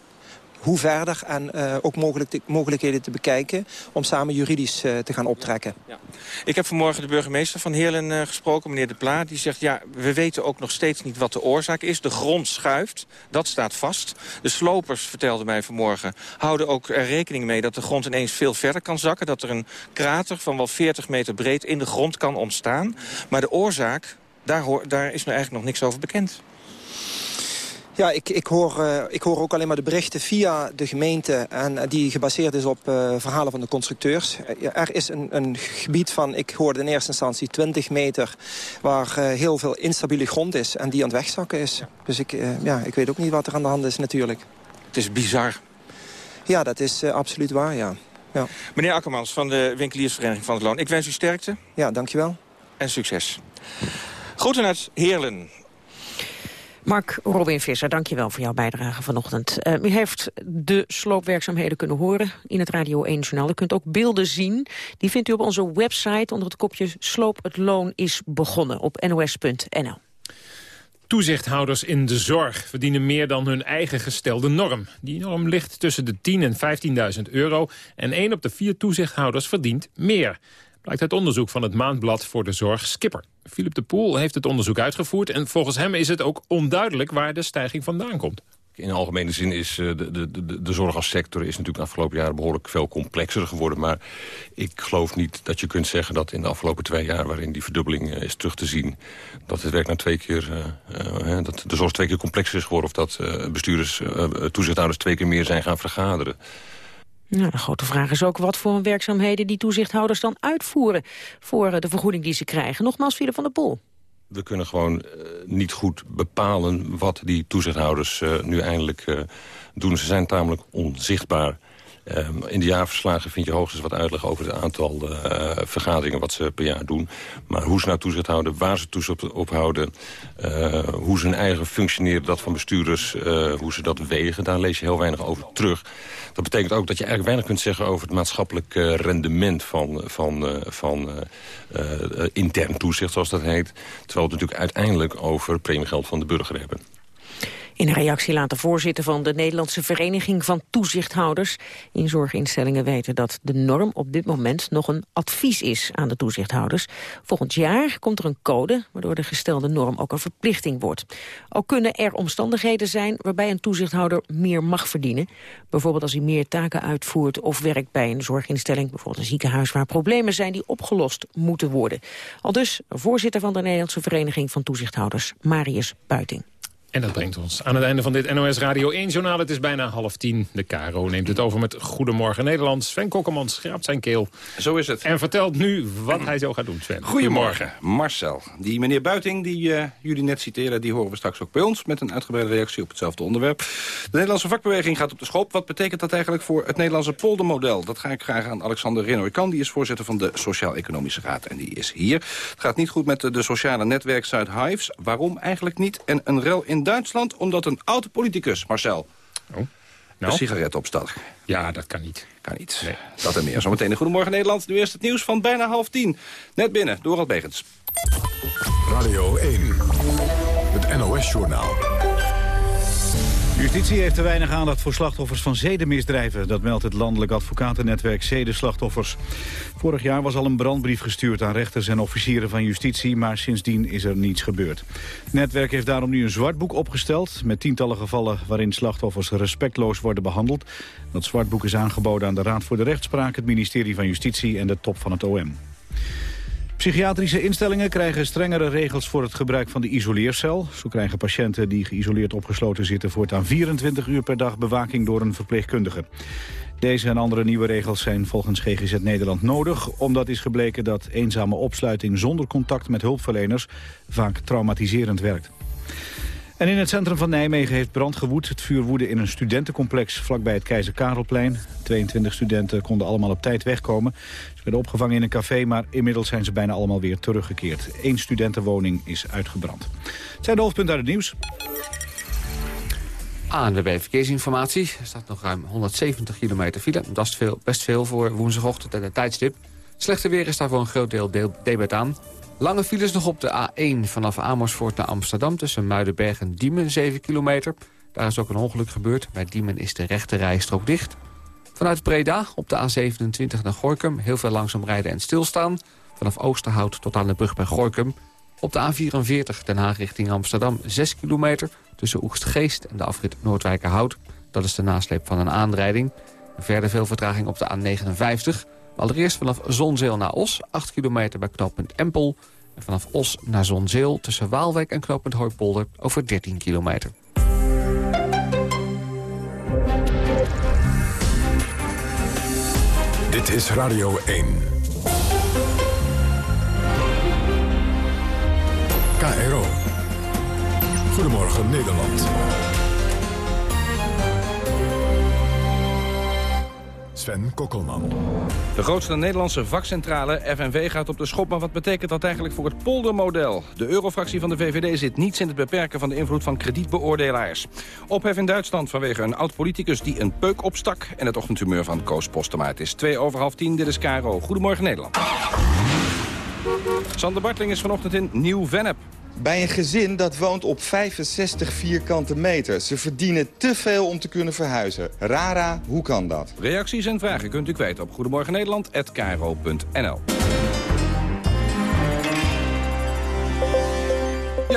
hoe verder en uh, ook mogelijk mogelijkheden te bekijken... om samen juridisch uh, te gaan optrekken. Ja. Ik heb vanmorgen de burgemeester van Heerlen uh, gesproken, meneer De Pla. Die zegt, ja, we weten ook nog steeds niet wat de oorzaak is. De grond schuift, dat staat vast. De slopers, vertelden mij vanmorgen, houden ook er rekening mee... dat de grond ineens veel verder kan zakken. Dat er een krater van wel 40 meter breed in de grond kan ontstaan. Maar de oorzaak, daar, daar is nu eigenlijk nog niks over bekend. Ja, ik, ik, hoor, uh, ik hoor ook alleen maar de berichten via de gemeente... en uh, die gebaseerd is op uh, verhalen van de constructeurs. er is een, een, gebied van, ik hoorde in eerste instantie 20 meter... waar heel veel instabiele grond is en die aan het wegzakken is. Dus ik, ja, ik weet ook niet wat er aan de hand is natuurlijk. Het is bizar. Ja, dat is absoluut waar, ja. ja. Meneer Akkermans van de Winkeliersvereniging van het Loon. Ik wens u sterkte. Ja, dankjewel. En succes. Groeten uit Heerlen. Mark Robin Visser, dankjewel voor jouw bijdrage vanochtend. Uh, u heeft de sloopwerkzaamheden kunnen horen in het Radio 1 Journaal. U kunt ook beelden zien. Die vindt u op onze website onder het kopje Sloop het loon is begonnen op nos.nl. Toezichthouders in de zorg verdienen meer dan hun eigen gestelde norm. Die norm ligt tussen de 10.000 en 15.000 euro... en één op de vier toezichthouders verdient meer. Blijkt uit onderzoek van het Maandblad voor de Zorg Skipper. Philip de Poel heeft het onderzoek uitgevoerd... en volgens hem is het ook onduidelijk waar de stijging vandaan komt. In algemene zin is uh, de, de, de, de zorg als sector is natuurlijk de afgelopen jaren behoorlijk veel complexer geworden. Maar ik geloof niet dat je kunt zeggen dat in de afgelopen twee jaar waarin die verdubbeling uh, is terug te zien, dat het werk nou twee keer, uh, dat de zorg twee keer complexer is geworden of dat bestuurders, toezichthouders twee keer meer zijn gaan vergaderen. Nou, de grote vraag is ook wat voor werkzaamheden die toezichthouders dan uitvoeren voor eh, de vergoeding die ze krijgen. Nogmaals, Philip van der Poel. We kunnen gewoon uh, niet goed bepalen wat die toezichthouders uh, nu eindelijk doen. Ze zijn tamelijk onzichtbaar. Um, in de jaarverslagen vind je hoogstens wat uitleg over het aantal uh, vergaderingen wat ze per jaar doen. Maar hoe ze nou toezicht houden, waar ze toezicht op, houden, uh, hoe ze hun eigen functioneren, dat van bestuurders, uh, hoe ze dat wegen, daar lees je heel weinig over terug. Dat betekent ook dat je eigenlijk weinig kunt zeggen over het maatschappelijk rendement van, van, van intern toezicht, zoals dat heet. Terwijl we het natuurlijk uiteindelijk over premiegeld van de burger hebben. In een reactie laat de voorzitter van de Nederlandse Vereniging van Toezichthouders in zorginstellingen weten dat de norm op dit moment nog een advies is aan de toezichthouders. Volgend jaar komt er een code waardoor de gestelde norm ook een verplichting wordt. Ook kunnen er omstandigheden zijn waarbij een toezichthouder meer mag verdienen. Bijvoorbeeld als hij meer taken uitvoert of werkt bij een zorginstelling, bijvoorbeeld een ziekenhuis waar problemen zijn die opgelost moeten worden. Al dus voorzitter van de Nederlandse Vereniging van Toezichthouders, Marius Buiting. En dat brengt ons aan het einde van dit NOS Radio 1-journaal. Het is bijna half tien. De KRO neemt het over met Goedemorgen Nederland. Sven Kokkelman schraapt zijn keel. Zo is het. En vertelt nu wat hij zo gaat doen, Sven. Goedemorgen, Marcel. Die meneer Buiting, die uh, jullie net citeren... die horen we straks ook bij ons met een uitgebreide reactie op hetzelfde onderwerp. De Nederlandse vakbeweging gaat op de schop. Wat betekent dat eigenlijk voor het Nederlandse poldermodel? Dat ga ik graag aan Alexander Renoy-Kan. Die is voorzitter van de Sociaal-Economische Raad. En die is hier. Het gaat niet goed met de, de sociale netwerksite Hives. Waarom eigenlijk niet? En een rel in Duitsland omdat een oude politicus, Marcel... Oh. Nou? Een sigaret opstak. Ja, dat kan niet. Kan niet. Nee. Dat en meer. Zometeen een Goedemorgen Nederland. Nu eerst het nieuws van bijna half tien. Net binnen, Dorald Begens. Radio 1. Het NOS-journaal. Justitie heeft te weinig aandacht voor slachtoffers van zedenmisdrijven. Dat meldt het landelijk advocatennetwerk Zedenslachtoffers. Vorig jaar was al een brandbrief gestuurd aan rechters en officieren van justitie... maar sindsdien is er niets gebeurd. Het netwerk heeft daarom nu een zwartboek opgesteld... met tientallen gevallen waarin slachtoffers respectloos worden behandeld. Dat zwartboek is aangeboden aan de Raad voor de Rechtspraak... het ministerie van Justitie en de top van het OM. Psychiatrische instellingen krijgen strengere regels voor het gebruik van de isoleercel. Zo krijgen patiënten die geïsoleerd opgesloten zitten... voortaan 24 uur per dag bewaking door een verpleegkundige. Deze en andere nieuwe regels zijn volgens GGZ Nederland nodig... omdat is gebleken dat eenzame opsluiting zonder contact met hulpverleners... vaak traumatiserend werkt. En in het centrum van Nijmegen heeft brand gewoed. Het vuur woedde in een studentencomplex vlakbij het Keizer Karelplein. 22 studenten konden allemaal op tijd wegkomen. Ze werden opgevangen in een café, maar inmiddels zijn ze bijna allemaal weer teruggekeerd. Eén studentenwoning is uitgebrand. Het zijn de hoofdpunten uit het nieuws. ANWB Verkeersinformatie. Er staat nog ruim 170 kilometer file. Dat is veel, best veel voor woensdagochtend en de tijdstip. Slechte weer is daar voor een groot deel debet aan. Lange files nog op de A1 vanaf Amersfoort naar Amsterdam... tussen Muidenberg en Diemen, 7 kilometer. Daar is ook een ongeluk gebeurd. Bij Diemen is de rechte rijstrook dicht. Vanuit Breda op de A27 naar Gorkum heel veel langzaam rijden en stilstaan. Vanaf Oosterhout tot aan de brug bij Gorkum. Op de A44 Den Haag richting Amsterdam 6 kilometer... tussen Oegstgeest en de afrit Noordwijkerhout. Dat is de nasleep van een aanrijding. Verder veel vertraging op de A59... Allereerst vanaf Zonzeel naar Os, 8 kilometer bij knooppunt Empel. En vanaf Os naar Zonzeel tussen Waalwijk en knooppunt Hooipolder over 13 kilometer. Dit is Radio 1. KRO. Goedemorgen Nederland. Sven Kokkelman. De grootste Nederlandse vakcentrale, FNV, gaat op de schop. Maar wat betekent dat eigenlijk voor het poldermodel? De eurofractie van de VVD zit niets in het beperken van de invloed van kredietbeoordelaars. Ophef in Duitsland vanwege een oud-politicus die een peuk opstak... en het ochtendhumeur van Koos Postema. Het is twee over half tien, dit is Caro. Goedemorgen Nederland. Sander Bartling is vanochtend in Nieuw-Vennep. Bij een gezin dat woont op 65 vierkante meter. Ze verdienen te veel om te kunnen verhuizen. Rara, hoe kan dat? Reacties en vragen kunt u kwijt op goedemorgennederland.nl.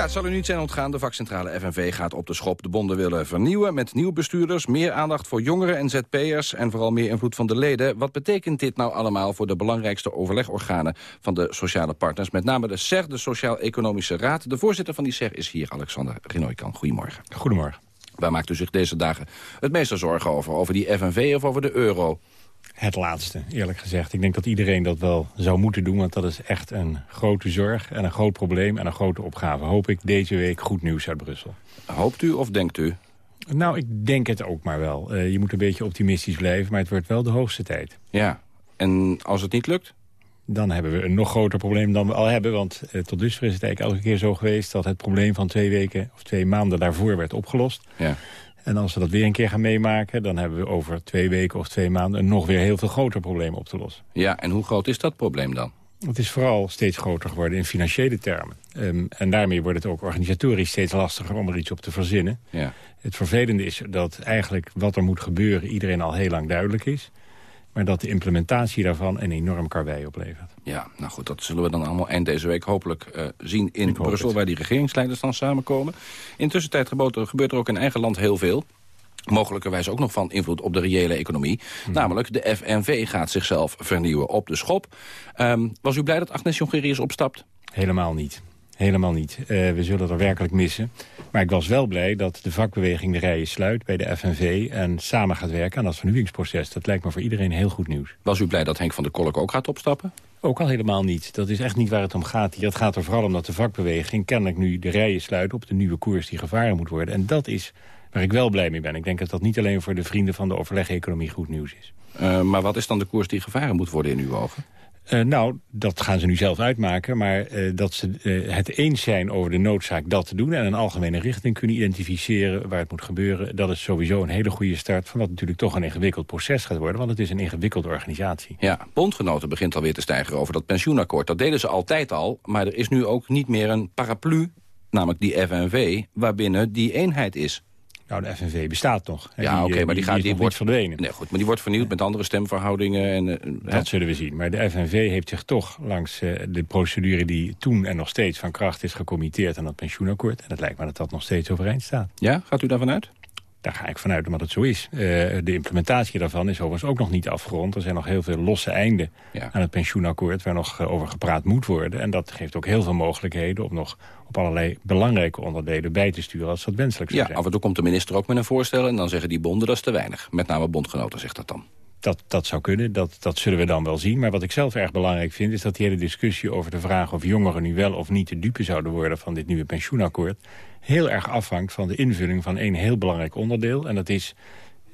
Ja, het zal u niet zijn ontgaan. De vakcentrale FNV gaat op de schop. De bonden willen vernieuwen met nieuwe bestuurders... meer aandacht voor jongeren en ZP'ers... en vooral meer invloed van de leden. Wat betekent dit nou allemaal voor de belangrijkste overlegorganen... van de sociale partners, met name de SER, de Sociaal-Economische Raad. De voorzitter van die SER is hier, Alexander Rinoikan. Goedemorgen. Goedemorgen. Waar maakt u zich deze dagen het meeste zorgen over? Over die FNV of over de euro? Het laatste, eerlijk gezegd. Ik denk dat iedereen dat wel zou moeten doen... want dat is echt een grote zorg en een groot probleem en een grote opgave. Hoop ik deze week goed nieuws uit Brussel. Hoopt u of denkt u? Nou, ik denk het ook maar wel. Uh, je moet een beetje optimistisch blijven, maar het wordt wel de hoogste tijd. Ja, en als het niet lukt? Dan hebben we een nog groter probleem dan we al hebben. Want uh, tot dusver is het eigenlijk elke keer zo geweest... dat het probleem van twee weken of twee maanden daarvoor werd opgelost. Ja. En als we dat weer een keer gaan meemaken... dan hebben we over twee weken of twee maanden... een nog weer heel veel groter probleem op te lossen. Ja, en hoe groot is dat probleem dan? Het is vooral steeds groter geworden in financiële termen. Um, en daarmee wordt het ook organisatorisch steeds lastiger om er iets op te verzinnen. Ja. Het vervelende is dat eigenlijk wat er moet gebeuren... iedereen al heel lang duidelijk is. Maar dat de implementatie daarvan een enorm karwei oplevert. Ja, nou goed, dat zullen we dan allemaal eind deze week hopelijk uh, zien in Brussel... waar die regeringsleiders dan samenkomen. Intussen gebeurt er ook in eigen land heel veel mogelijkerwijs ook nog van invloed op de reële economie. Hmm. Namelijk, de FNV gaat zichzelf vernieuwen op de schop. Um, was u blij dat Agnes Jongerius opstapt? Helemaal niet. Helemaal niet. Uh, we zullen er werkelijk missen. Maar ik was wel blij dat de vakbeweging de rijen sluit bij de FNV... en samen gaat werken aan dat vernieuwingsproces. Dat lijkt me voor iedereen heel goed nieuws. Was u blij dat Henk van der Kolk ook gaat opstappen? Ook al helemaal niet. Dat is echt niet waar het om gaat. Het gaat er vooral om dat de vakbeweging kennelijk nu de rijen sluit... op de nieuwe koers die gevaren moet worden. En dat is waar ik wel blij mee ben. Ik denk dat dat niet alleen voor de vrienden van de overleg-economie goed nieuws is. Uh, maar wat is dan de koers die gevaren moet worden in uw ogen? Uh, nou, dat gaan ze nu zelf uitmaken. Maar uh, dat ze uh, het eens zijn over de noodzaak dat te doen... en een algemene richting kunnen identificeren waar het moet gebeuren... dat is sowieso een hele goede start van wat natuurlijk toch een ingewikkeld proces gaat worden. Want het is een ingewikkelde organisatie. Ja, bondgenoten begint alweer te stijgen over dat pensioenakkoord. Dat deden ze altijd al, maar er is nu ook niet meer een paraplu... namelijk die FNV, waarbinnen die eenheid is. Nou, de FNV bestaat nog. Ja, oké, maar die, gaat, die wordt verdwenen. Nee, goed, maar die wordt vernieuwd met andere stemverhoudingen. En, eh, hè? Dat zullen we zien. Maar de FNV heeft zich toch langs eh, de procedure die toen en nog steeds van kracht is gecommitteerd aan het pensioenakkoord. En het lijkt me dat dat nog steeds overeind staat. Ja, gaat u daarvan uit? Daar ga ik vanuit omdat het zo is. Eh, de implementatie daarvan is overigens ook nog niet afgerond. Er zijn nog heel veel losse einden Ja. aan het pensioenakkoord... waar nog eh, over gepraat moet worden. En dat geeft ook heel veel mogelijkheden... om nog op allerlei belangrijke onderdelen bij te sturen... als dat wenselijk zou Ja, zijn. af en toe komt de minister ook met een voorstel... en dan zeggen die bonden dat is te weinig. Met name bondgenoten zegt dat dan. Dat, dat zou kunnen, dat, dat zullen we dan wel zien. Maar wat ik zelf erg belangrijk vind... is dat die hele discussie over de vraag of jongeren nu wel of niet... de dupe zouden worden van dit nieuwe pensioenakkoord... heel erg afhangt van de invulling van één heel belangrijk onderdeel. En dat is,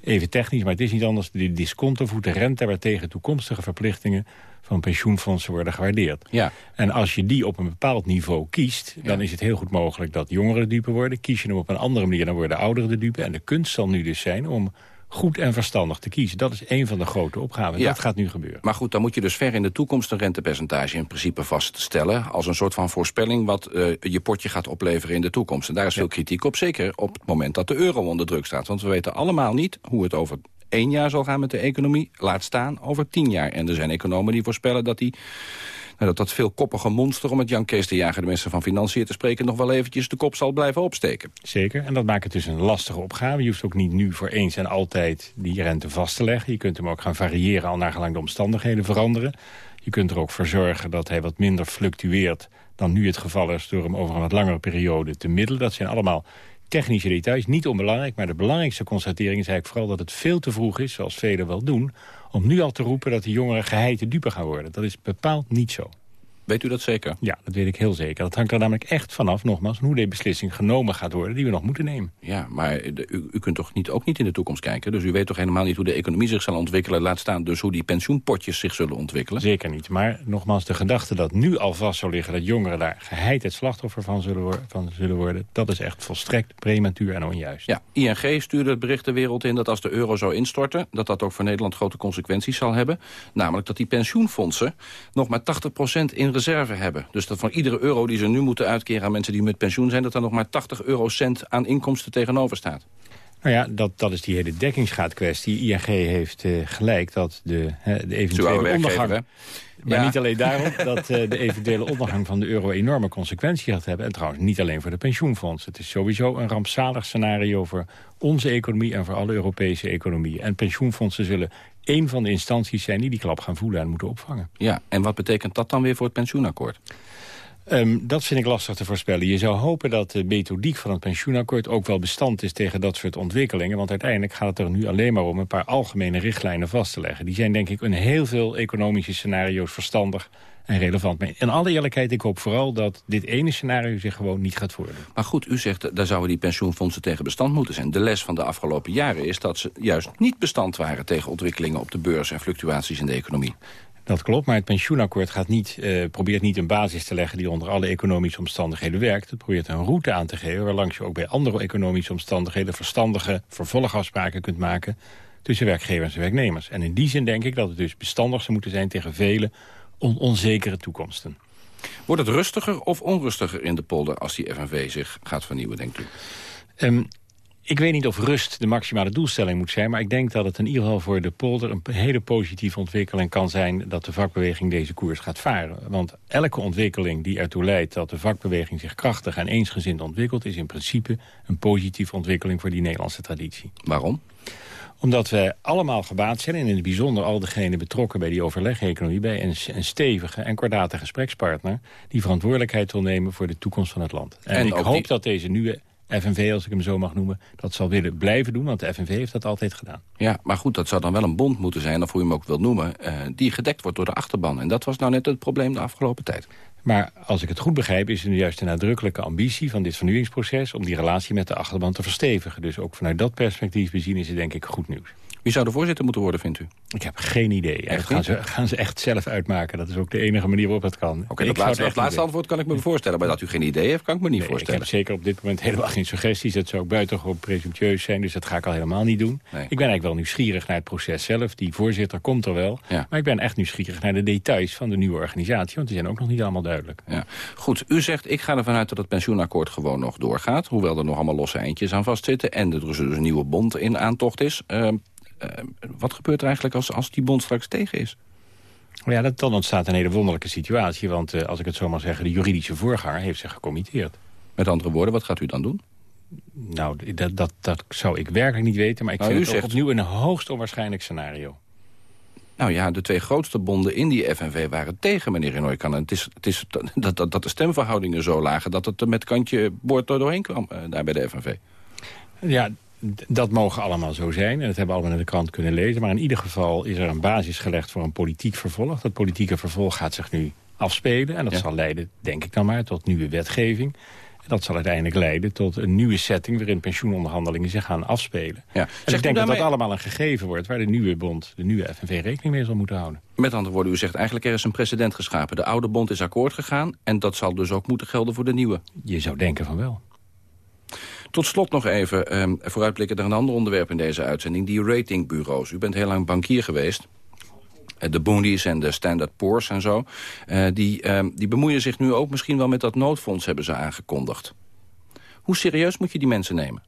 even technisch, maar het is niet anders... de discontovoet, de rente waartegen toekomstige verplichtingen... van pensioenfondsen worden gewaardeerd. Ja. En als je die op een bepaald niveau kiest... dan is het heel goed mogelijk dat jongeren dupe worden. Kies je hem op een andere manier, dan worden ouderen de dupe. En de kunst zal nu dus zijn om goed en verstandig te kiezen. Dat is een van de grote opgaven. Ja. Dat gaat nu gebeuren. Maar goed, dan moet je dus ver in de toekomst een rentepercentage in principe vaststellen... als een soort van voorspelling wat eh, je potje gaat opleveren in de toekomst. En daar is veel kritiek op, zeker op het moment dat de euro onder druk staat. Want we weten allemaal niet hoe het over één jaar zal gaan met de economie. Laat staan over tien jaar. En er zijn economen die voorspellen dat die... Nou, dat dat veelkoppige monster, om het Jan Kees de Jager... de minister van Financiën te spreken... nog wel eventjes de kop zal blijven opsteken. Zeker, en dat maakt het dus een lastige opgave. Je hoeft ook niet nu voor eens en altijd die rente vast te leggen. Je kunt hem ook gaan variëren al naar gelang de omstandigheden veranderen. Je kunt er ook voor zorgen dat hij wat minder fluctueert... dan nu het geval is door hem over een wat langere periode te middelen. Dat zijn allemaal technische details, niet onbelangrijk... maar de belangrijkste constatering is eigenlijk vooral dat het veel te vroeg is... zoals velen wel doen, om nu al te roepen dat die jongeren geheite dupe gaan worden. Dat is bepaald niet zo. Weet u dat zeker? Ja, dat weet ik heel zeker. Dat hangt er namelijk echt vanaf, nogmaals, hoe deze beslissing genomen gaat worden... die we nog moeten nemen. Ja, maar de- u, u kunt toch niet, ook niet in de toekomst kijken? Dus u weet toch helemaal niet hoe de economie zich zal ontwikkelen... laat staan dus hoe die pensioenpotjes zich zullen ontwikkelen? Zeker niet. Maar nogmaals, de gedachte dat nu al vast zou liggen... dat jongeren daar geheid het slachtoffer van zullen, wor- van zullen worden... dat is echt volstrekt prematuur en onjuist. Ja, ING stuurde het bericht de wereld in dat als de euro zou instorten... dat dat ook voor Nederland grote consequenties zal hebben. Namelijk dat die pensioenfondsen nog maar 80% in reserve hebben. Dus dat van iedere euro die ze nu moeten uitkeren aan mensen die met pensioen zijn... dat er nog maar 80 eurocent aan inkomsten tegenover staat. Nou ja, dat, dat is die hele dekkingsgraadkwestie. ING heeft eh, gelijk dat de, hè, de eventuele ondergang... Maar Ja. niet alleen daarom dat eh, de eventuele ondergang van de euro enorme consequenties gaat hebben. En trouwens niet alleen voor de pensioenfondsen. Het is sowieso een rampzalig scenario voor onze economie en voor alle Europese economieën. En pensioenfondsen zullen één van de instanties zijn die die klap gaan voelen en moeten opvangen. Ja, en wat betekent dat dan weer voor het pensioenakkoord? Ehm, dat vind ik lastig te voorspellen. Je zou hopen dat de methodiek van het pensioenakkoord ook wel bestand is tegen dat soort ontwikkelingen. Want uiteindelijk gaat het er nu alleen maar om een paar algemene richtlijnen vast te leggen. Die zijn denk ik in heel veel economische scenario's verstandig en relevant. Maar in alle eerlijkheid, ik hoop vooral dat dit ene scenario zich gewoon niet gaat voordoen. Maar goed, u zegt, daar zouden die pensioenfondsen tegen bestand moeten zijn. De les van de afgelopen jaren is dat ze juist niet bestand waren... tegen ontwikkelingen op de beurs en fluctuaties in de economie. Dat klopt, maar het pensioenakkoord gaat niet, eh, probeert niet een basis te leggen... die onder alle economische omstandigheden werkt. Het probeert een route aan te geven... waarlangs je ook bij andere economische omstandigheden... verstandige vervolgafspraken kunt maken tussen werkgevers en werknemers. En in die zin denk ik dat het dus bestandig zou moeten zijn... tegen vele on- onzekere toekomsten. Wordt het rustiger of onrustiger in de polder als die FNV zich gaat vernieuwen, denkt u? Ehm, ik weet niet of rust de maximale doelstelling moet zijn... maar ik denk dat het in ieder geval voor de polder een hele positieve ontwikkeling kan zijn... dat de vakbeweging deze koers gaat varen. Want elke ontwikkeling die ertoe leidt dat de vakbeweging zich krachtig en eensgezind ontwikkelt... is in principe een positieve ontwikkeling voor die Nederlandse traditie. Waarom? Omdat wij allemaal gebaat zijn, en in het bijzonder al degenen betrokken bij die overlegeconomie... bij een, een stevige en kordate gesprekspartner... die verantwoordelijkheid wil nemen voor de toekomst van het land. En, En ik hoop die- dat deze nieuwe FNV, als ik hem zo mag noemen... dat zal willen blijven doen, want de FNV heeft dat altijd gedaan. Ja, maar goed, dat zou dan wel een bond moeten zijn, of hoe je hem ook wilt noemen... eh, die gedekt wordt door de achterban. En dat was nou net het probleem de afgelopen tijd. Maar als ik het goed begrijp, is het nu juist de nadrukkelijke ambitie van dit vernieuwingsproces... om die relatie met de achterban te verstevigen. Dus ook vanuit dat perspectief bezien is het denk ik goed nieuws. Wie zou de voorzitter moeten worden, vindt u? Ik heb geen idee. Dat Echt gaan ze, gaan ze echt zelf uitmaken. Dat is ook de enige manier waarop het kan. Oké, Ik dat laatste, dat antwoord kan ik me voorstellen. Maar dat u geen idee heeft, kan ik me niet Nee, ik voorstellen. heb zeker op dit moment helemaal geen suggesties. Dat zou ook buitengewoon presumptueus zijn, dus dat ga ik al helemaal niet doen. Nee. Ik ben eigenlijk wel nieuwsgierig naar het proces zelf. Die voorzitter komt er wel. Ja. Maar ik ben echt nieuwsgierig naar de details van de nieuwe organisatie. Want die zijn ook nog niet allemaal duidelijk. duidelijk. Ja. Goed, u zegt ik ga ervan uit dat het pensioenakkoord gewoon nog doorgaat. Hoewel er nog allemaal losse eindjes aan vastzitten. En er dus een nieuwe bond in aantocht is. Uh, wat gebeurt er eigenlijk als, als die bond straks tegen is? Ja, dat, dan ontstaat een hele wonderlijke situatie. Want uh, als ik het zo maar zeggen, de juridische voorganger heeft zich gecommitteerd. Met andere woorden, wat gaat u dan doen? Nou, dat, dat, dat zou ik werkelijk niet weten. Maar ik nou, vind het zegt... opnieuw een hoogst onwaarschijnlijk scenario. Nou ja, de twee grootste bonden in die FNV waren tegen, meneer Renoy-Kan. Het is, het is dat, dat, dat de stemverhoudingen zo lagen... dat het er met kantje boord doorheen kwam uh, daar bij de FNV. Ja, dat mogen allemaal zo zijn. En dat hebben we allemaal in de krant kunnen lezen. Maar in ieder geval is er een basis gelegd voor een politiek vervolg. Dat politieke vervolg gaat zich nu afspelen. En dat zal leiden, denk ik dan maar, tot nieuwe wetgeving. En dat zal uiteindelijk leiden tot een nieuwe setting... waarin pensioenonderhandelingen zich gaan afspelen. Ja. En ik denk dat dat allemaal een gegeven wordt... waar de nieuwe bond, de nieuwe FNV, rekening mee zal moeten houden. Met andere woorden, u zegt eigenlijk er is een precedent geschapen. De oude bond is akkoord gegaan en dat zal dus ook moeten gelden voor de nieuwe. Je zou denken van wel. Tot slot nog even eh, vooruitblikken naar een ander onderwerp in deze uitzending. Die ratingbureaus. U bent heel lang bankier geweest. Eh, de Boondies en de Standard Poor's en zo. Uh, die, uh, die bemoeien zich nu ook misschien wel met dat noodfonds, hebben ze aangekondigd. Hoe serieus moet je die mensen nemen?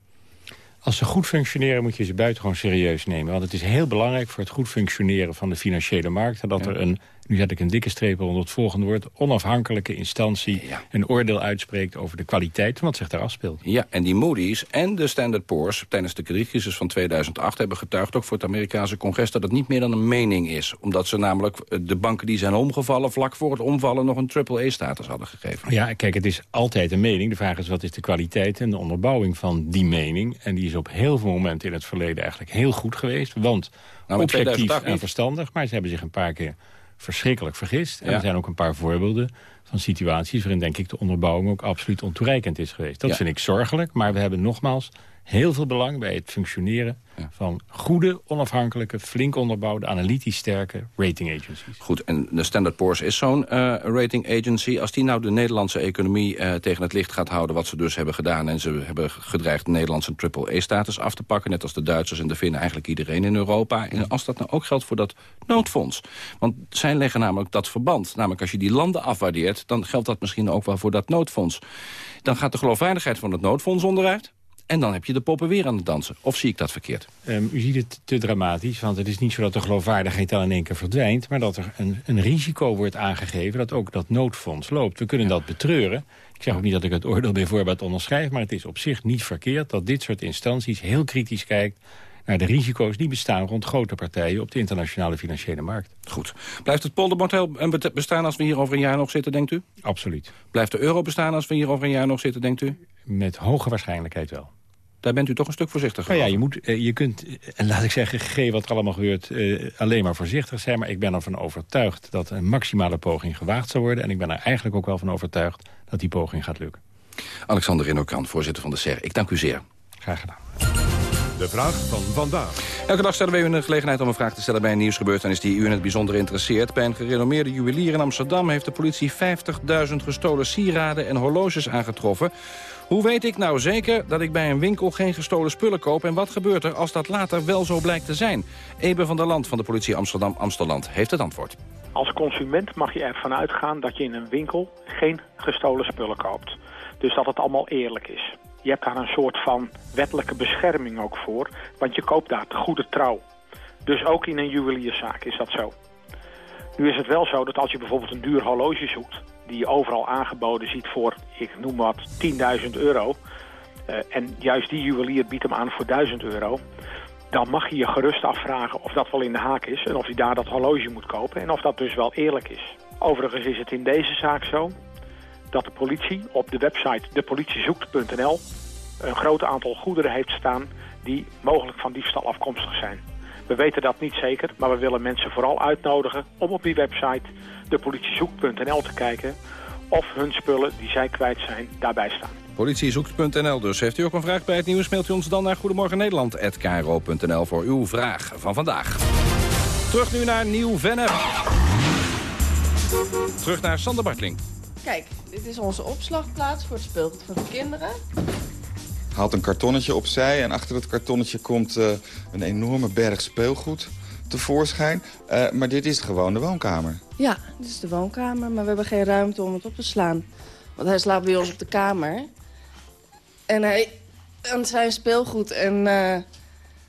Als ze goed functioneren moet je ze buitengewoon serieus nemen. Want het is heel belangrijk voor het goed functioneren van de financiële markt... dat er een nu zet ik een dikke streep onder het volgende woord... onafhankelijke instantie een oordeel uitspreekt over de kwaliteit van wat zich daar afspeelt. Ja, en die Moody's en de Standard Poor's tijdens de kredietcrisis van 2008... hebben getuigd ook voor het Amerikaanse congres dat het niet meer dan een mening is. Omdat ze namelijk eh, de banken die zijn omgevallen... vlak voor het omvallen nog een triple-A-status hadden gegeven. Ja, kijk, het is altijd een mening. De vraag is wat is de kwaliteit en de onderbouwing van die mening. En die is op heel veel momenten in het verleden eigenlijk heel goed geweest. Want nou, objectief en verstandig, maar ze hebben zich een paar keer verschrikkelijk vergist. En er zijn ook een paar voorbeelden van situaties... waarin denk ik de onderbouwing ook absoluut ontoereikend is geweest. Dat vind ik zorgelijk, maar we hebben nogmaals heel veel belang bij het functioneren van goede, onafhankelijke, flink onderbouwde, analytisch sterke rating agencies. Goed, en de Standard Poor's is zo'n uh, rating agency. Als die nou de Nederlandse economie uh, tegen het licht gaat houden... wat ze dus hebben gedaan en ze hebben gedreigd de Nederlandse triple-A-status af te pakken... net als de Duitsers en de Finnen, eigenlijk iedereen in Europa. En als dat nou ook geldt voor dat noodfonds. Want zij leggen namelijk dat verband. Namelijk als je die landen afwaardeert... dan geldt dat misschien ook wel voor dat noodfonds. Dan gaat de geloofwaardigheid van het noodfonds onderuit... En dan heb je de poppen weer aan het dansen. Of zie ik dat verkeerd? Um, u ziet het te dramatisch, want het is niet zo dat de geloofwaardigheid al in één keer verdwijnt... maar dat er een, een risico wordt aangegeven dat ook dat noodfonds loopt. We kunnen dat betreuren. Ik zeg ook niet dat ik het oordeel bij voorbaat onderschrijf... maar het is op zich niet verkeerd dat dit soort instanties heel kritisch kijkt naar de risico's die bestaan rond grote partijen op de internationale financiële markt. Goed. Blijft het poldermodel bestaan als we hier over een jaar nog zitten, denkt u? Absoluut. Blijft de euro bestaan als we hier over een jaar nog zitten, denkt u? Met hoge waarschijnlijkheid wel. Daar bent u toch een stuk voorzichtiger nou ja, je, moet, eh, je kunt, en laat ik zeggen, gegeven wat er allemaal gebeurt... Uh, alleen maar voorzichtig zijn. Maar ik ben ervan overtuigd dat een maximale poging gewaagd zal worden. En ik ben er eigenlijk ook wel van overtuigd dat die poging gaat lukken. Alexander Rinokant, voorzitter van de SER. Ik dank u zeer. Graag gedaan. De vraag van vandaag. Elke dag stellen we u een gelegenheid om een vraag te stellen bij een nieuwsgebeurtenis die u in het bijzonder interesseert. Bij een gerenommeerde juwelier in Amsterdam heeft de politie 50.000 gestolen sieraden en horloges aangetroffen. Hoe weet ik nou zeker dat ik bij een winkel geen gestolen spullen koop... en wat gebeurt er als dat later wel zo blijkt te zijn? Ebe van der Land van de politie Amsterdam-Amsterland heeft het antwoord. Als consument mag je ervan uitgaan dat je in een winkel geen gestolen spullen koopt. Dus dat het allemaal eerlijk is. Je hebt daar een soort van wettelijke bescherming ook voor, want je koopt daar te goede trouw. Dus ook in een juwelierszaak is dat zo. Nu is het wel zo dat als je bijvoorbeeld een duur horloge zoekt die je overal aangeboden ziet voor, ik noem wat, 10.000 euro... Uh, en juist die juwelier biedt hem aan voor 1000 euro... dan mag je je gerust afvragen of dat wel in de haak is... en of hij daar dat horloge moet kopen en of dat dus wel eerlijk is. Overigens is het in deze zaak zo dat de politie op de website depolitiezoekt.nl... een groot aantal goederen heeft staan die mogelijk van diefstal afkomstig zijn. We weten dat niet zeker, maar we willen mensen vooral uitnodigen om op die website depolitiezoekt.nl te kijken of hun spullen die zij kwijt zijn daarbij staan. Politiezoekt.nl dus. Heeft u ook een vraag bij het nieuws, mailt u ons dan naar Goedemorgen Nederland@kro.nl voor uw vraag van vandaag. Terug nu naar Nieuw-Vennep. Terug naar Sander Bartling. Kijk, dit is onze opslagplaats voor het speelgoed van de kinderen haalt een kartonnetje opzij en achter dat kartonnetje komt uh, een enorme berg speelgoed. tevoorschijn. Uh, maar dit is gewoon de woonkamer. Ja, dit is de woonkamer, maar we hebben geen ruimte om het op te slaan. Want hij slaapt bij ons op de kamer. En hij aan zijn speelgoed en uh,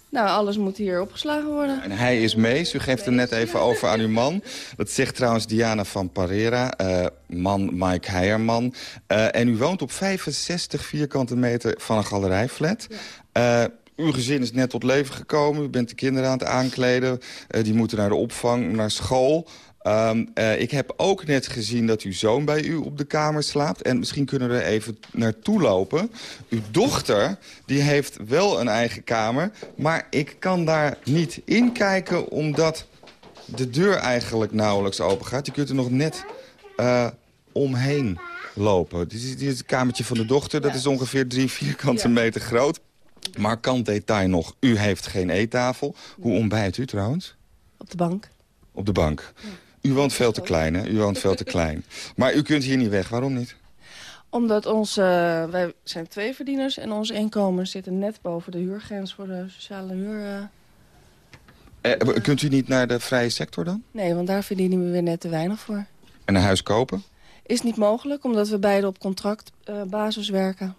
nou, alles moet hier opgeslagen worden. En hij is Mees. U geeft het net even over aan uw man. Dat zegt trouwens Diana van Parera, uh, man Mike Heijerman. Uh, en u woont op 65 vierkante meter van een galerijflat. Ja. Uw gezin is net tot leven gekomen. U bent de kinderen aan het aankleden. Die moeten naar de opvang, naar school. Um, uh, ik heb ook net gezien dat uw zoon bij u op de kamer slaapt. En misschien kunnen we er even naartoe lopen. Uw dochter die heeft wel een eigen kamer. Maar ik kan daar niet in kijken omdat de deur eigenlijk nauwelijks open gaat. Je kunt er nog net uh, omheen lopen. Dit is, dit is het kamertje van de dochter. Dat is ongeveer drie vierkante ja. meter groot. Markant detail nog, u heeft geen eettafel. Hoe ontbijt u trouwens? Op de bank. Op de bank. Ja. U woont veel te klein, hè? U woont veel te klein. Maar u kunt hier niet weg. Waarom niet? Omdat onze, wij zijn twee verdieners en onze inkomen zitten net boven de huurgrens voor de sociale huur. Uh... Eh, kunt u niet naar de vrije sector dan? Nee, want daar verdienen we weer net te weinig voor. En een huis kopen? Is niet mogelijk, omdat we beide op contractbasis werken.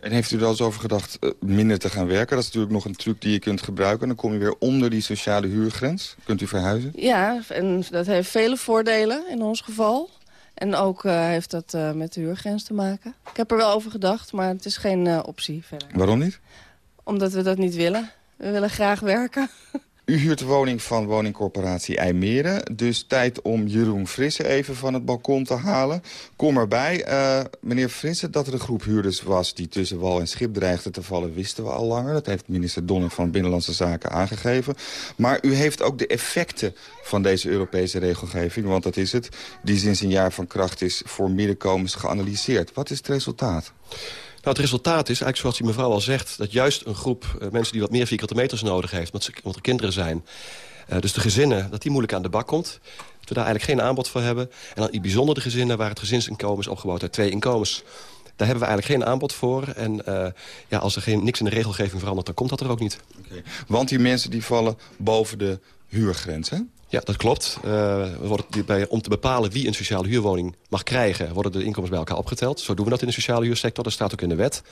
En heeft u er wel eens over gedacht uh, minder te gaan werken? Dat is natuurlijk nog een truc die je kunt gebruiken. Dan kom je weer onder die sociale huurgrens. Kunt u verhuizen? Ja, en dat heeft vele voordelen in ons geval. En ook uh, heeft dat uh, met de huurgrens te maken. Ik heb er wel over gedacht, maar het is geen optie verder. Waarom niet? Omdat we dat niet willen. We willen graag werken. U huurt de woning van woningcorporatie IJmeren. Dus tijd om Jeroen Frisse even van het balkon te halen. Kom erbij. Uh, meneer Frisse, dat er een groep huurders was... die tussen wal en schip dreigde te vallen, wisten we al langer. Dat heeft minister Donner van Binnenlandse Zaken aangegeven. Maar u heeft ook de effecten van deze Europese regelgeving... want dat is het, die sinds een jaar van kracht is... voor middenkomens geanalyseerd. Wat is het resultaat? Nou, het resultaat is eigenlijk zoals die mevrouw al zegt... dat juist een groep uh, mensen die wat meer vierkante meters nodig heeft... omdat, ze, omdat er kinderen zijn, uh, dus de gezinnen, dat die moeilijk aan de bak komt. Dat we daar eigenlijk geen aanbod voor hebben. En dan bijzonder de gezinnen waar het gezinsinkomen is opgebouwd uit twee inkomens. Daar hebben we eigenlijk geen aanbod voor. En uh, ja, als er geen, niks in de regelgeving verandert, dan komt dat er ook niet. Want die mensen die vallen boven de huurgrens, hè? Ja, dat klopt. Bij, om te bepalen wie een sociale huurwoning mag krijgen... worden de inkomens bij elkaar opgeteld. Zo doen we dat in de sociale huursector. Dat staat ook in de wet.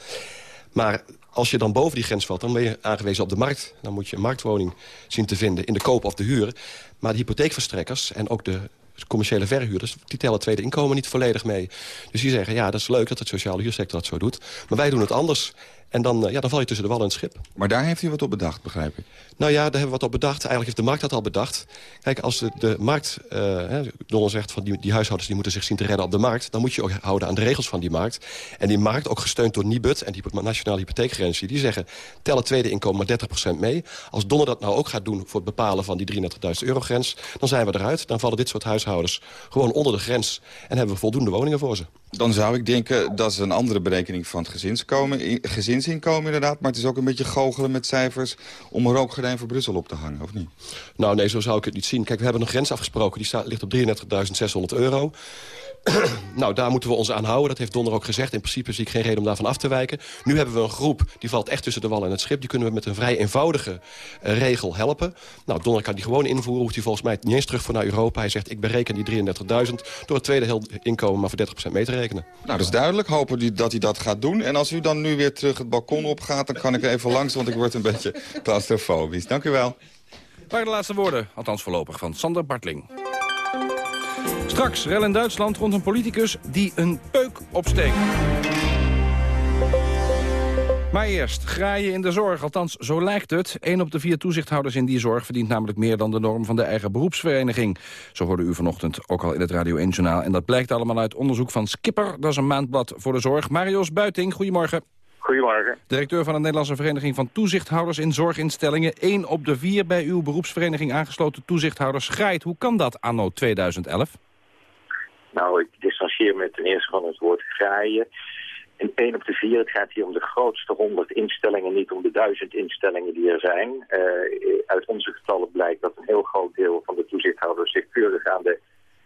Maar als je dan boven die grens valt, dan ben je aangewezen op de markt. Dan moet je een marktwoning zien te vinden in de koop of de huur. Maar de hypotheekverstrekkers en ook de commerciële verhuurders... die tellen het tweede inkomen niet volledig mee. Dus die zeggen, ja, dat is leuk dat de sociale huursector dat zo doet. Maar wij doen het anders. En dan, uh, ja, dan val je tussen de wal en het schip. Maar daar heeft u wat op bedacht, begrijp ik? Nou ja, daar hebben we wat op bedacht. Eigenlijk heeft de markt dat al bedacht. Kijk, als de, de markt, uh, Donald zegt van die, die huishoudens die moeten zich zien te redden op de markt... dan moet je ook houden aan de regels van die markt. En die markt, ook gesteund door Nibud en die Nationale Hypotheekgarantie... die zeggen, tel het tweede inkomen maar 30% mee. Als Donner dat nou ook gaat doen voor het bepalen van die 33.000 euro grens... dan zijn we eruit. Dan vallen dit soort huishoudens gewoon onder de grens... en hebben we voldoende woningen voor ze. Dan zou ik denken, dat is een andere berekening van het gezinsinkomen inderdaad. Maar het is ook een beetje goochelen met cijfers om een rookgordijn voor Brussel op te hangen, of niet? Nou nee, zo zou ik het niet zien. Kijk, we hebben een grens afgesproken, die staat, ligt op 33.600 euro. nou, daar moeten we ons aan houden. Dat heeft Donner ook gezegd. In principe zie ik geen reden om daarvan af te wijken. Nu hebben we een groep, die valt echt tussen de wal en het schip. Die kunnen we met een vrij eenvoudige uh, regel helpen. Nou, Donner kan die gewoon invoeren. Hoeft hij volgens mij niet eens terug voor naar Europa. Hij zegt, ik bereken die 33.000 door het tweede heel inkomen maar voor 30% mee te rekenen. Nou, dat is duidelijk. Hopen dat hij dat gaat doen. En als u dan nu weer terug het balkon op gaat, dan kan ik er even langs, want ik word een beetje claustrofobisch. Dank u wel. Waren de laatste woorden, althans voorlopig, van Sander Bartling. Straks rel in Duitsland rond een politicus die een peuk opsteekt. Maar eerst, graaien in de zorg, althans zo lijkt het. Een op de vier toezichthouders in die zorg verdient namelijk meer dan de norm van de eigen beroepsvereniging. Zo hoorde u vanochtend ook al in het Radio 1 Journaal. En dat blijkt allemaal uit onderzoek van Skipper, dat is een maandblad voor de zorg. Marios Buiting, goedemorgen. Goedemorgen. Directeur van de Nederlandse Vereniging van Toezichthouders in Zorginstellingen. Eén op de vier bij uw beroepsvereniging aangesloten toezichthouders graait. Hoe kan dat anno 2011? Nou, ik distancieer me ten eerste van het woord graaien. In 1 op de 4, het gaat hier om de grootste 100 instellingen, niet om de duizend instellingen die er zijn. Uh, uit onze getallen blijkt dat een heel groot deel van de toezichthouders zich keurig aan de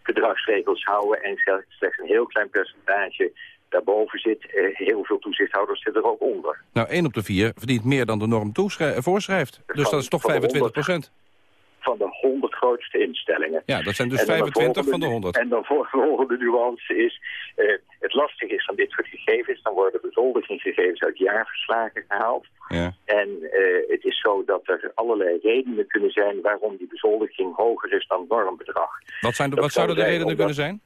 gedragsregels houden en slechts een heel klein percentage daarboven zit. Uh, heel veel toezichthouders zitten er ook onder. Nou, 1 op de 4 verdient meer dan de norm voorschrijft. Dus dat is toch 25 procent? grootste instellingen. Ja, dat zijn dus En dan 25 van de volgende- 100. En dan volgende nuance is, eh, het lastige is van dit soort gegevens, dan worden bezoldigingsgegevens uit jaarverslagen gehaald. Ja. En eh, het is zo dat er allerlei redenen kunnen zijn waarom die bezoldiging hoger is dan normbedrag. Wat, zijn de, wat zouden de redenen omdat- kunnen zijn?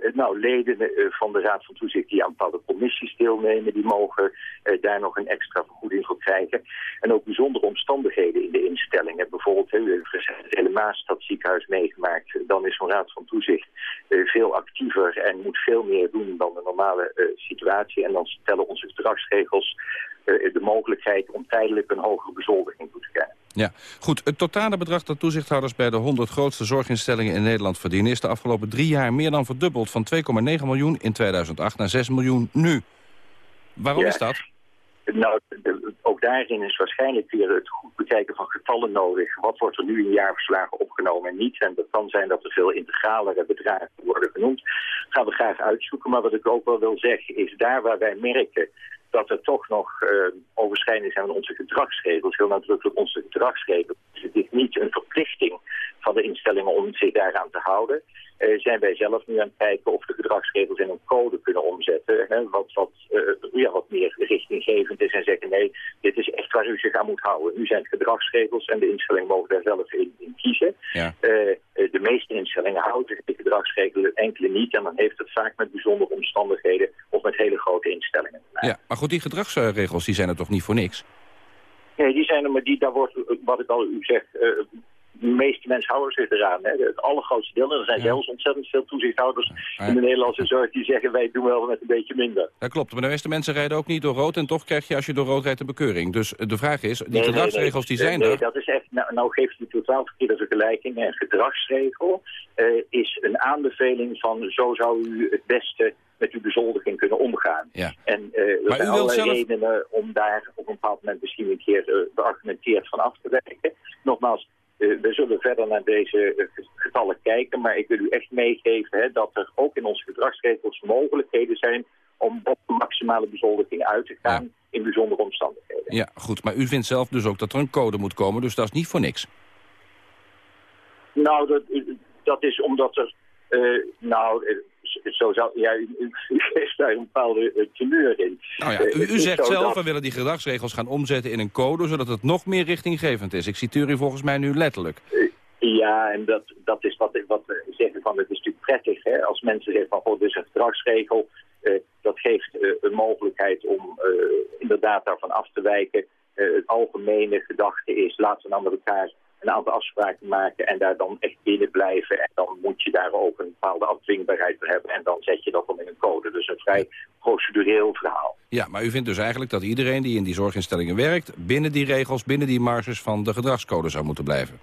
Eh, nou, leden eh, van de Raad van Toezicht die aan bepaalde commissies deelnemen, die mogen eh, daar nog een extra vergoeding voor krijgen. En ook bijzondere omstandigheden in de instellingen. Bijvoorbeeld, heeft recent het hele Maastadziekenhuis meegemaakt. Dan is zo'n Raad van Toezicht veel actiever en moet veel meer doen dan de normale situatie. En dan stellen onze gedragsregels de mogelijkheid om tijdelijk een hogere bezoldiging toe te kennen. Ja, goed. Het totale bedrag dat toezichthouders bij de 100 grootste zorginstellingen in Nederland verdienen... is de afgelopen drie jaar meer dan verdubbeld. Van 2,9 miljoen in 2008 naar 6 miljoen nu. Waarom Ja. is dat? Nou, de- ook daarin is waarschijnlijk weer het goed bekijken van getallen nodig. Wat wordt er nu in jaarverslagen opgenomen en niet? En dat kan zijn dat er veel integralere bedragen worden genoemd. Dat gaan we graag uitzoeken. Maar wat ik ook wel wil zeggen is daar waar wij merken dat er toch nog eh overschrijdingen zijn van onze gedragsregels, heel nadrukkelijk onze gedragsregels. Dus het is niet een verplichting van de instellingen om zich daaraan te houden. Eh, zijn wij zelf nu aan het kijken of de gedragsregels in een code kunnen omzetten. Hè, wat, wat, eh, ja, wat meer richtinggevend is en zeggen nee, dit is echt waar u zich aan moet houden. Nu zijn het gedragsregels en de instellingen mogen daar zelf in, in kiezen. Ja. Eh, de meeste instellingen houden zich de gedragsregelen, enkele niet. En dan heeft het vaak met bijzondere omstandigheden of met hele grote instellingen. Ja, maar goed, die gedragsregels die zijn er toch niet voor niks? Nee, die zijn er, maar die, daar wordt, wat ik al u zeg, de meeste mensen houden zich eraan. Hè. Het allergrootste deel, en er zijn zelfs ontzettend veel toezichthouders in de Nederlandse zorg die zeggen wij doen wel met een beetje minder. Dat klopt, maar de meeste mensen rijden ook niet door rood... en toch krijg je als je door rood rijdt een bekeuring. Dus eh, de vraag is, die Nee, gedragsregels nee. die zijn er... dat is echt, nou, nou geeft u totaal verkeerde vergelijking. Een gedragsregel eh, is een aanbeveling van zo zou u het beste met uw bezoldiging kunnen omgaan. Ja. En eh, er zijn allerlei zelf- redenen om daar op een bepaald moment misschien een keer eh, beargumenteerd van af te wijken. Nogmaals, we zullen verder naar deze eh, getallen kijken, maar ik wil u echt meegeven hè, dat er ook in onze gedragsregels mogelijkheden zijn om op de maximale bezoldiging uit te gaan in bijzondere omstandigheden. Ja, goed, maar u vindt zelf dus ook dat er een code moet komen... dus dat is niet voor niks. Nou, dat, dat is omdat er... eh, nou, eh, zo zou... Ja, u, u geeft daar een bepaalde eh, teneur in. Nou ja, Eh, u, zegt zelf, dat- we willen die gedragsregels gaan omzetten in een code... zodat het nog meer richtinggevend is. Ik citeer u volgens mij nu letterlijk. Ja, en dat, dat is wat, wat we zeggen van het is natuurlijk prettig. Hè? Als mensen zeggen van goh, dit is een gedragsregel. eh, dat geeft eh, een mogelijkheid om eh, inderdaad daarvan af te wijken. Eh, het algemene gedachte is laten we dan met elkaar een aantal afspraken maken en daar dan echt binnen blijven. En dan moet je daar ook een bepaalde afdwingbaarheid voor hebben. En dan zet je dat dan in een code. Dus een vrij procedureel verhaal. Ja, maar u vindt dus eigenlijk dat iedereen die in die zorginstellingen werkt... binnen die regels, binnen die marges van de gedragscode zou moeten blijven.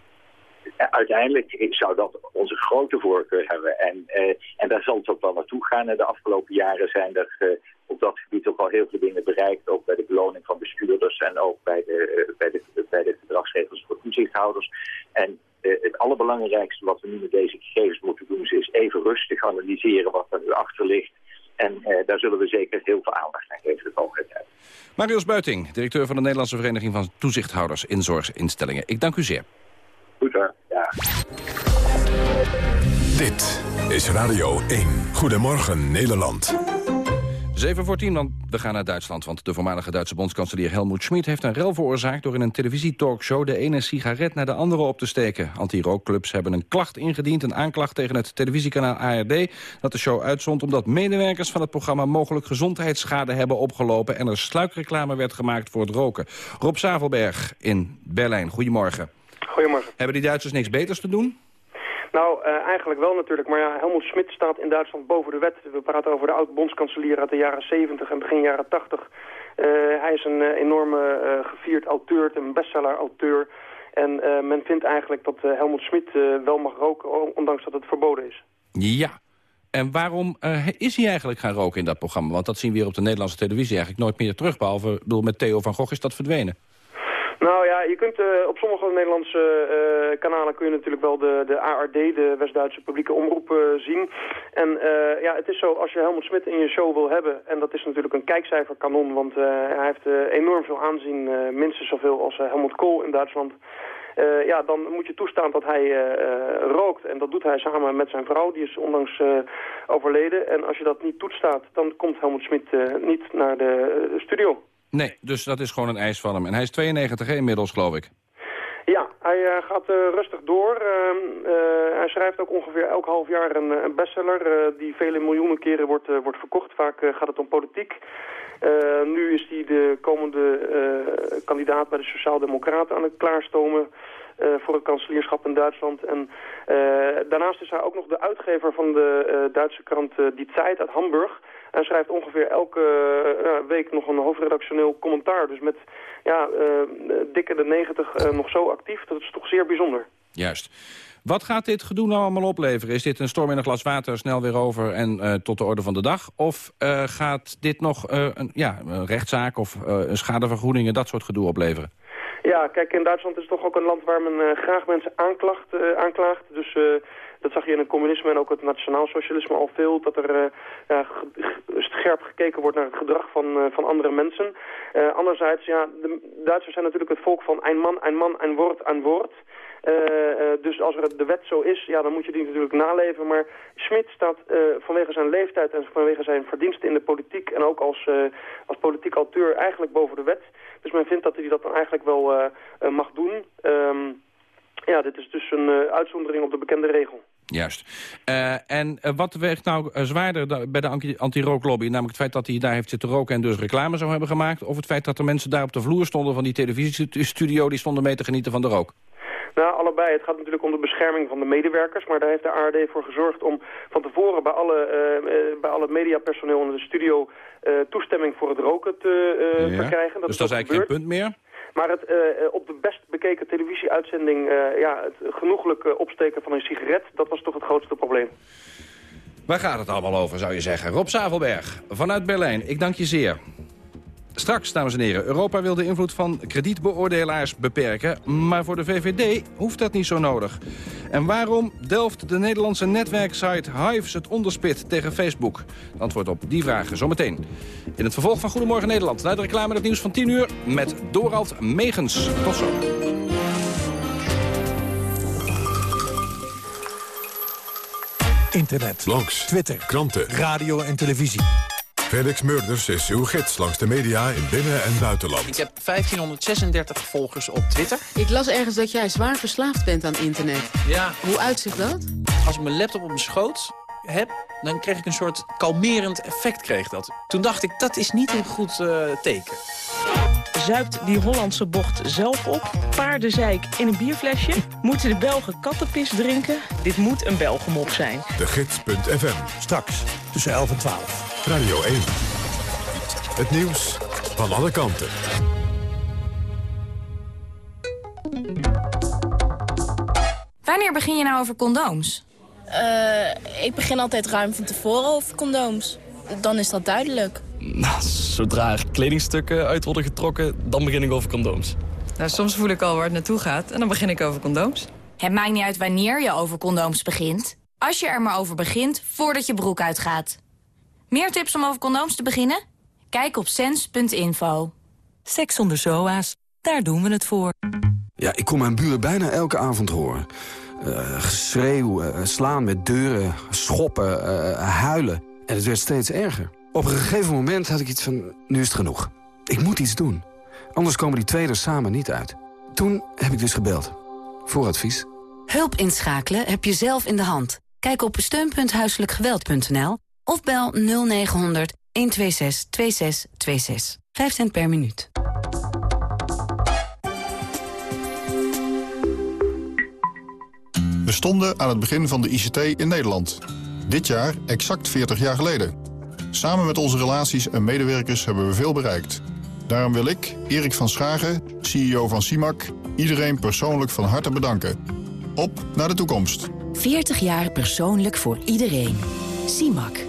Uiteindelijk zou dat onze grote voorkeur hebben. En, eh, en daar zal het ook wel naartoe gaan. En de afgelopen jaren zijn er eh, op dat gebied ook al heel veel dingen bereikt. Ook bij de beloning van bestuurders en ook bij de, eh, bij de, bij de gedragsregels voor toezichthouders. En eh, het allerbelangrijkste wat we nu met deze gegevens moeten doen... is even rustig analyseren wat er nu achter ligt. En eh, daar zullen we zeker heel veel aandacht aan geven de komende tijd. Marius Buiting, directeur van de Nederlandse Vereniging van Toezichthouders in Zorginstellingen. Ik dank u zeer. Goed hoor, ja. Dit is Radio 1. Goedemorgen Nederland. 7 voor 10, want we gaan naar Duitsland. Want de voormalige Duitse bondskanselier Helmoet Schmid heeft een rel veroorzaakt... door in een televisietalkshow de ene sigaret naar de andere op te steken. Anti-rookclubs hebben een klacht ingediend, een aanklacht tegen het televisiekanaal ARD... dat de show uitzond omdat medewerkers van het programma... mogelijk gezondheidsschade hebben opgelopen... en er sluikreclame werd gemaakt voor het roken. Rob Zavelberg in Berlijn, goedemorgen. Goedemorgen. Hebben die Duitsers niks beters te doen? Nou, eh, eigenlijk wel natuurlijk. Maar ja, Helmut Schmidt staat in Duitsland boven de wet. We praten over de oud-bondskanselier uit de jaren 70 en begin jaren 80. Eh, hij is een eh, enorme gevierd auteur, een bestseller-auteur. En men vindt eigenlijk dat Helmut Schmidt wel mag roken, ondanks dat het verboden is. Ja. En waarom is hij eigenlijk gaan roken in dat programma? Want dat zien we hier op de Nederlandse televisie eigenlijk nooit meer terug. Behalve bedoel, met Theo van Gogh is dat verdwenen. Nou ja, je kunt eh, op sommige Nederlandse eh, kanalen kun je natuurlijk wel de, de ARD, de West-Duitse publieke omroep, eh, zien. En ja, het is zo, als je Helmut Schmidt in je show wil hebben, en dat is natuurlijk een kijkcijferkanon, want hij heeft enorm veel aanzien, minstens zoveel als Helmut Kool in Duitsland. Ja, dan moet je toestaan dat hij rookt. En dat doet hij samen met zijn vrouw, die is onlangs overleden. En als je dat niet toestaat, dan komt Helmut Schmid niet naar de studio. Nee, dus dat is gewoon een eis van hem. En hij is 92 inmiddels, geloof ik. Ja, hij uh, gaat uh, rustig door. Uh, hij schrijft ook ongeveer elk half jaar een, een bestseller die vele miljoenen keren wordt, wordt verkocht. Vaak gaat het om politiek. nu is hij de komende kandidaat bij de Sociaaldemocraten aan het klaarstomen voor het kanselierschap in Duitsland. En daarnaast is hij ook nog de uitgever van de Duitse krant Die Zeit uit Hamburg. Hij schrijft ongeveer elke uh, week nog een hoofdredactioneel commentaar. Dus met ja, uh, dikke de 90 uh, nog zo actief. Dat is toch zeer bijzonder. Juist. Wat gaat dit gedoe nou allemaal opleveren? Is dit een storm in een glas water, snel weer over en tot de orde van de dag? Of gaat dit nog een, ja, een rechtszaak of een schadevergoeding en dat soort gedoe opleveren? Ja, kijk, in Duitsland is het toch ook een land waar men graag mensen aanklacht, aanklaagt. Dus dat zag je in het communisme en ook het nationaalsocialisme al veel. Dat er uh, ja, scherp gekeken wordt naar het gedrag van, uh, van andere mensen. Uh, anderzijds, ja, de Duitsers zijn natuurlijk het volk van een man, een man, een woord, een woord. Dus als er de wet zo is, ja, dan moet je die natuurlijk naleven. Maar Schmid staat vanwege zijn leeftijd en vanwege zijn verdiensten in de politiek... en ook als, als politiek auteur eigenlijk boven de wet. Dus men vindt dat hij dat dan eigenlijk wel mag doen. Um, ja, dit is dus een uitzondering op de bekende regel. Juist. Uh, en uh, wat weegt nou uh, zwaarder bij de anti-rooklobby? Namelijk het feit dat hij daar heeft zitten roken en dus reclame zou hebben gemaakt? Of het feit dat er mensen daar op de vloer stonden van die televisiestudio... die stonden mee te genieten van de rook? Nou, allebei. Het gaat natuurlijk om de bescherming van de medewerkers. Maar daar heeft de ARD voor gezorgd om van tevoren bij alle, bij alle mediapersoneel in de studio... toestemming voor het roken te ja. verkrijgen. Dat dus dat is eigenlijk geen punt meer? Maar het uh, op de best bekeken televisieuitzending... Uh, ja, het genoeglijk opsteken van een sigaret... dat was toch het grootste probleem. Waar gaat het allemaal over, zou je zeggen? Rob Zavelberg, vanuit Berlijn. Ik dank je zeer. Straks, dames en heren, Europa wil de invloed van kredietbeoordelaars beperken... maar voor de VVD hoeft dat niet zo nodig. En waarom delft de Nederlandse netwerksite Hives het onderspit tegen Facebook? Het antwoord op die vragen zometeen. In het vervolg van Goedemorgen Nederland... naar de reclame het nieuws van 10 uur met Dorald Megens. Tot zo. Internet, blogs, Twitter, kranten, radio en televisie. Felix Murders is uw gids langs de media in binnen- en buitenland. Ik heb 1536 volgers op Twitter. Ik las ergens dat jij zwaar verslaafd bent aan internet. Ja. Hoe uitzicht dat? Als ik mijn laptop op mijn schoot heb, dan kreeg ik een soort kalmerend effect. Kreeg dat. Toen dacht ik, dat is niet een goed uh, teken. Zuipt die Hollandse bocht zelf op? Paardenzeik in een bierflesje? Moeten de Belgen kattenpis drinken? Dit moet een Belgemop zijn. De Gids.fm. Straks tussen 11 en 12. Radio 1. Het nieuws van alle kanten. Wanneer begin je nou over condooms? Uh, ik begin altijd ruim van tevoren over condooms. Dan is dat duidelijk. Nou, zodra er kledingstukken uit worden getrokken, dan begin ik over condooms. Nou, soms voel ik al waar het naartoe gaat en dan begin ik over condooms. Het maakt niet uit wanneer je over condooms begint. Als je er maar over begint, voordat je broek uitgaat. Meer tips om over condooms te beginnen? Kijk op sens.info. Seks zonder zoa's, daar doen we het voor. Ja, ik kom mijn buren bijna elke avond horen. Uh, geschreeuw, uh, slaan met deuren, schoppen, uh, huilen. En het werd steeds erger. Op een gegeven moment had ik iets van, nu is het genoeg. Ik moet iets doen. Anders komen die twee er samen niet uit. Toen heb ik dus gebeld. Voor advies. Hulp inschakelen heb je zelf in de hand. Kijk op steun.huiselijkgeweld.nl of bel 0900 126 2626. 5 cent per minuut. We stonden aan het begin van de ICT in Nederland. Dit jaar exact 40 jaar geleden. Samen met onze relaties en medewerkers hebben we veel bereikt. Daarom wil ik, Erik van Schagen, CEO van CIMAC... iedereen persoonlijk van harte bedanken. Op naar de toekomst. 40 jaar persoonlijk voor iedereen. CIMAC.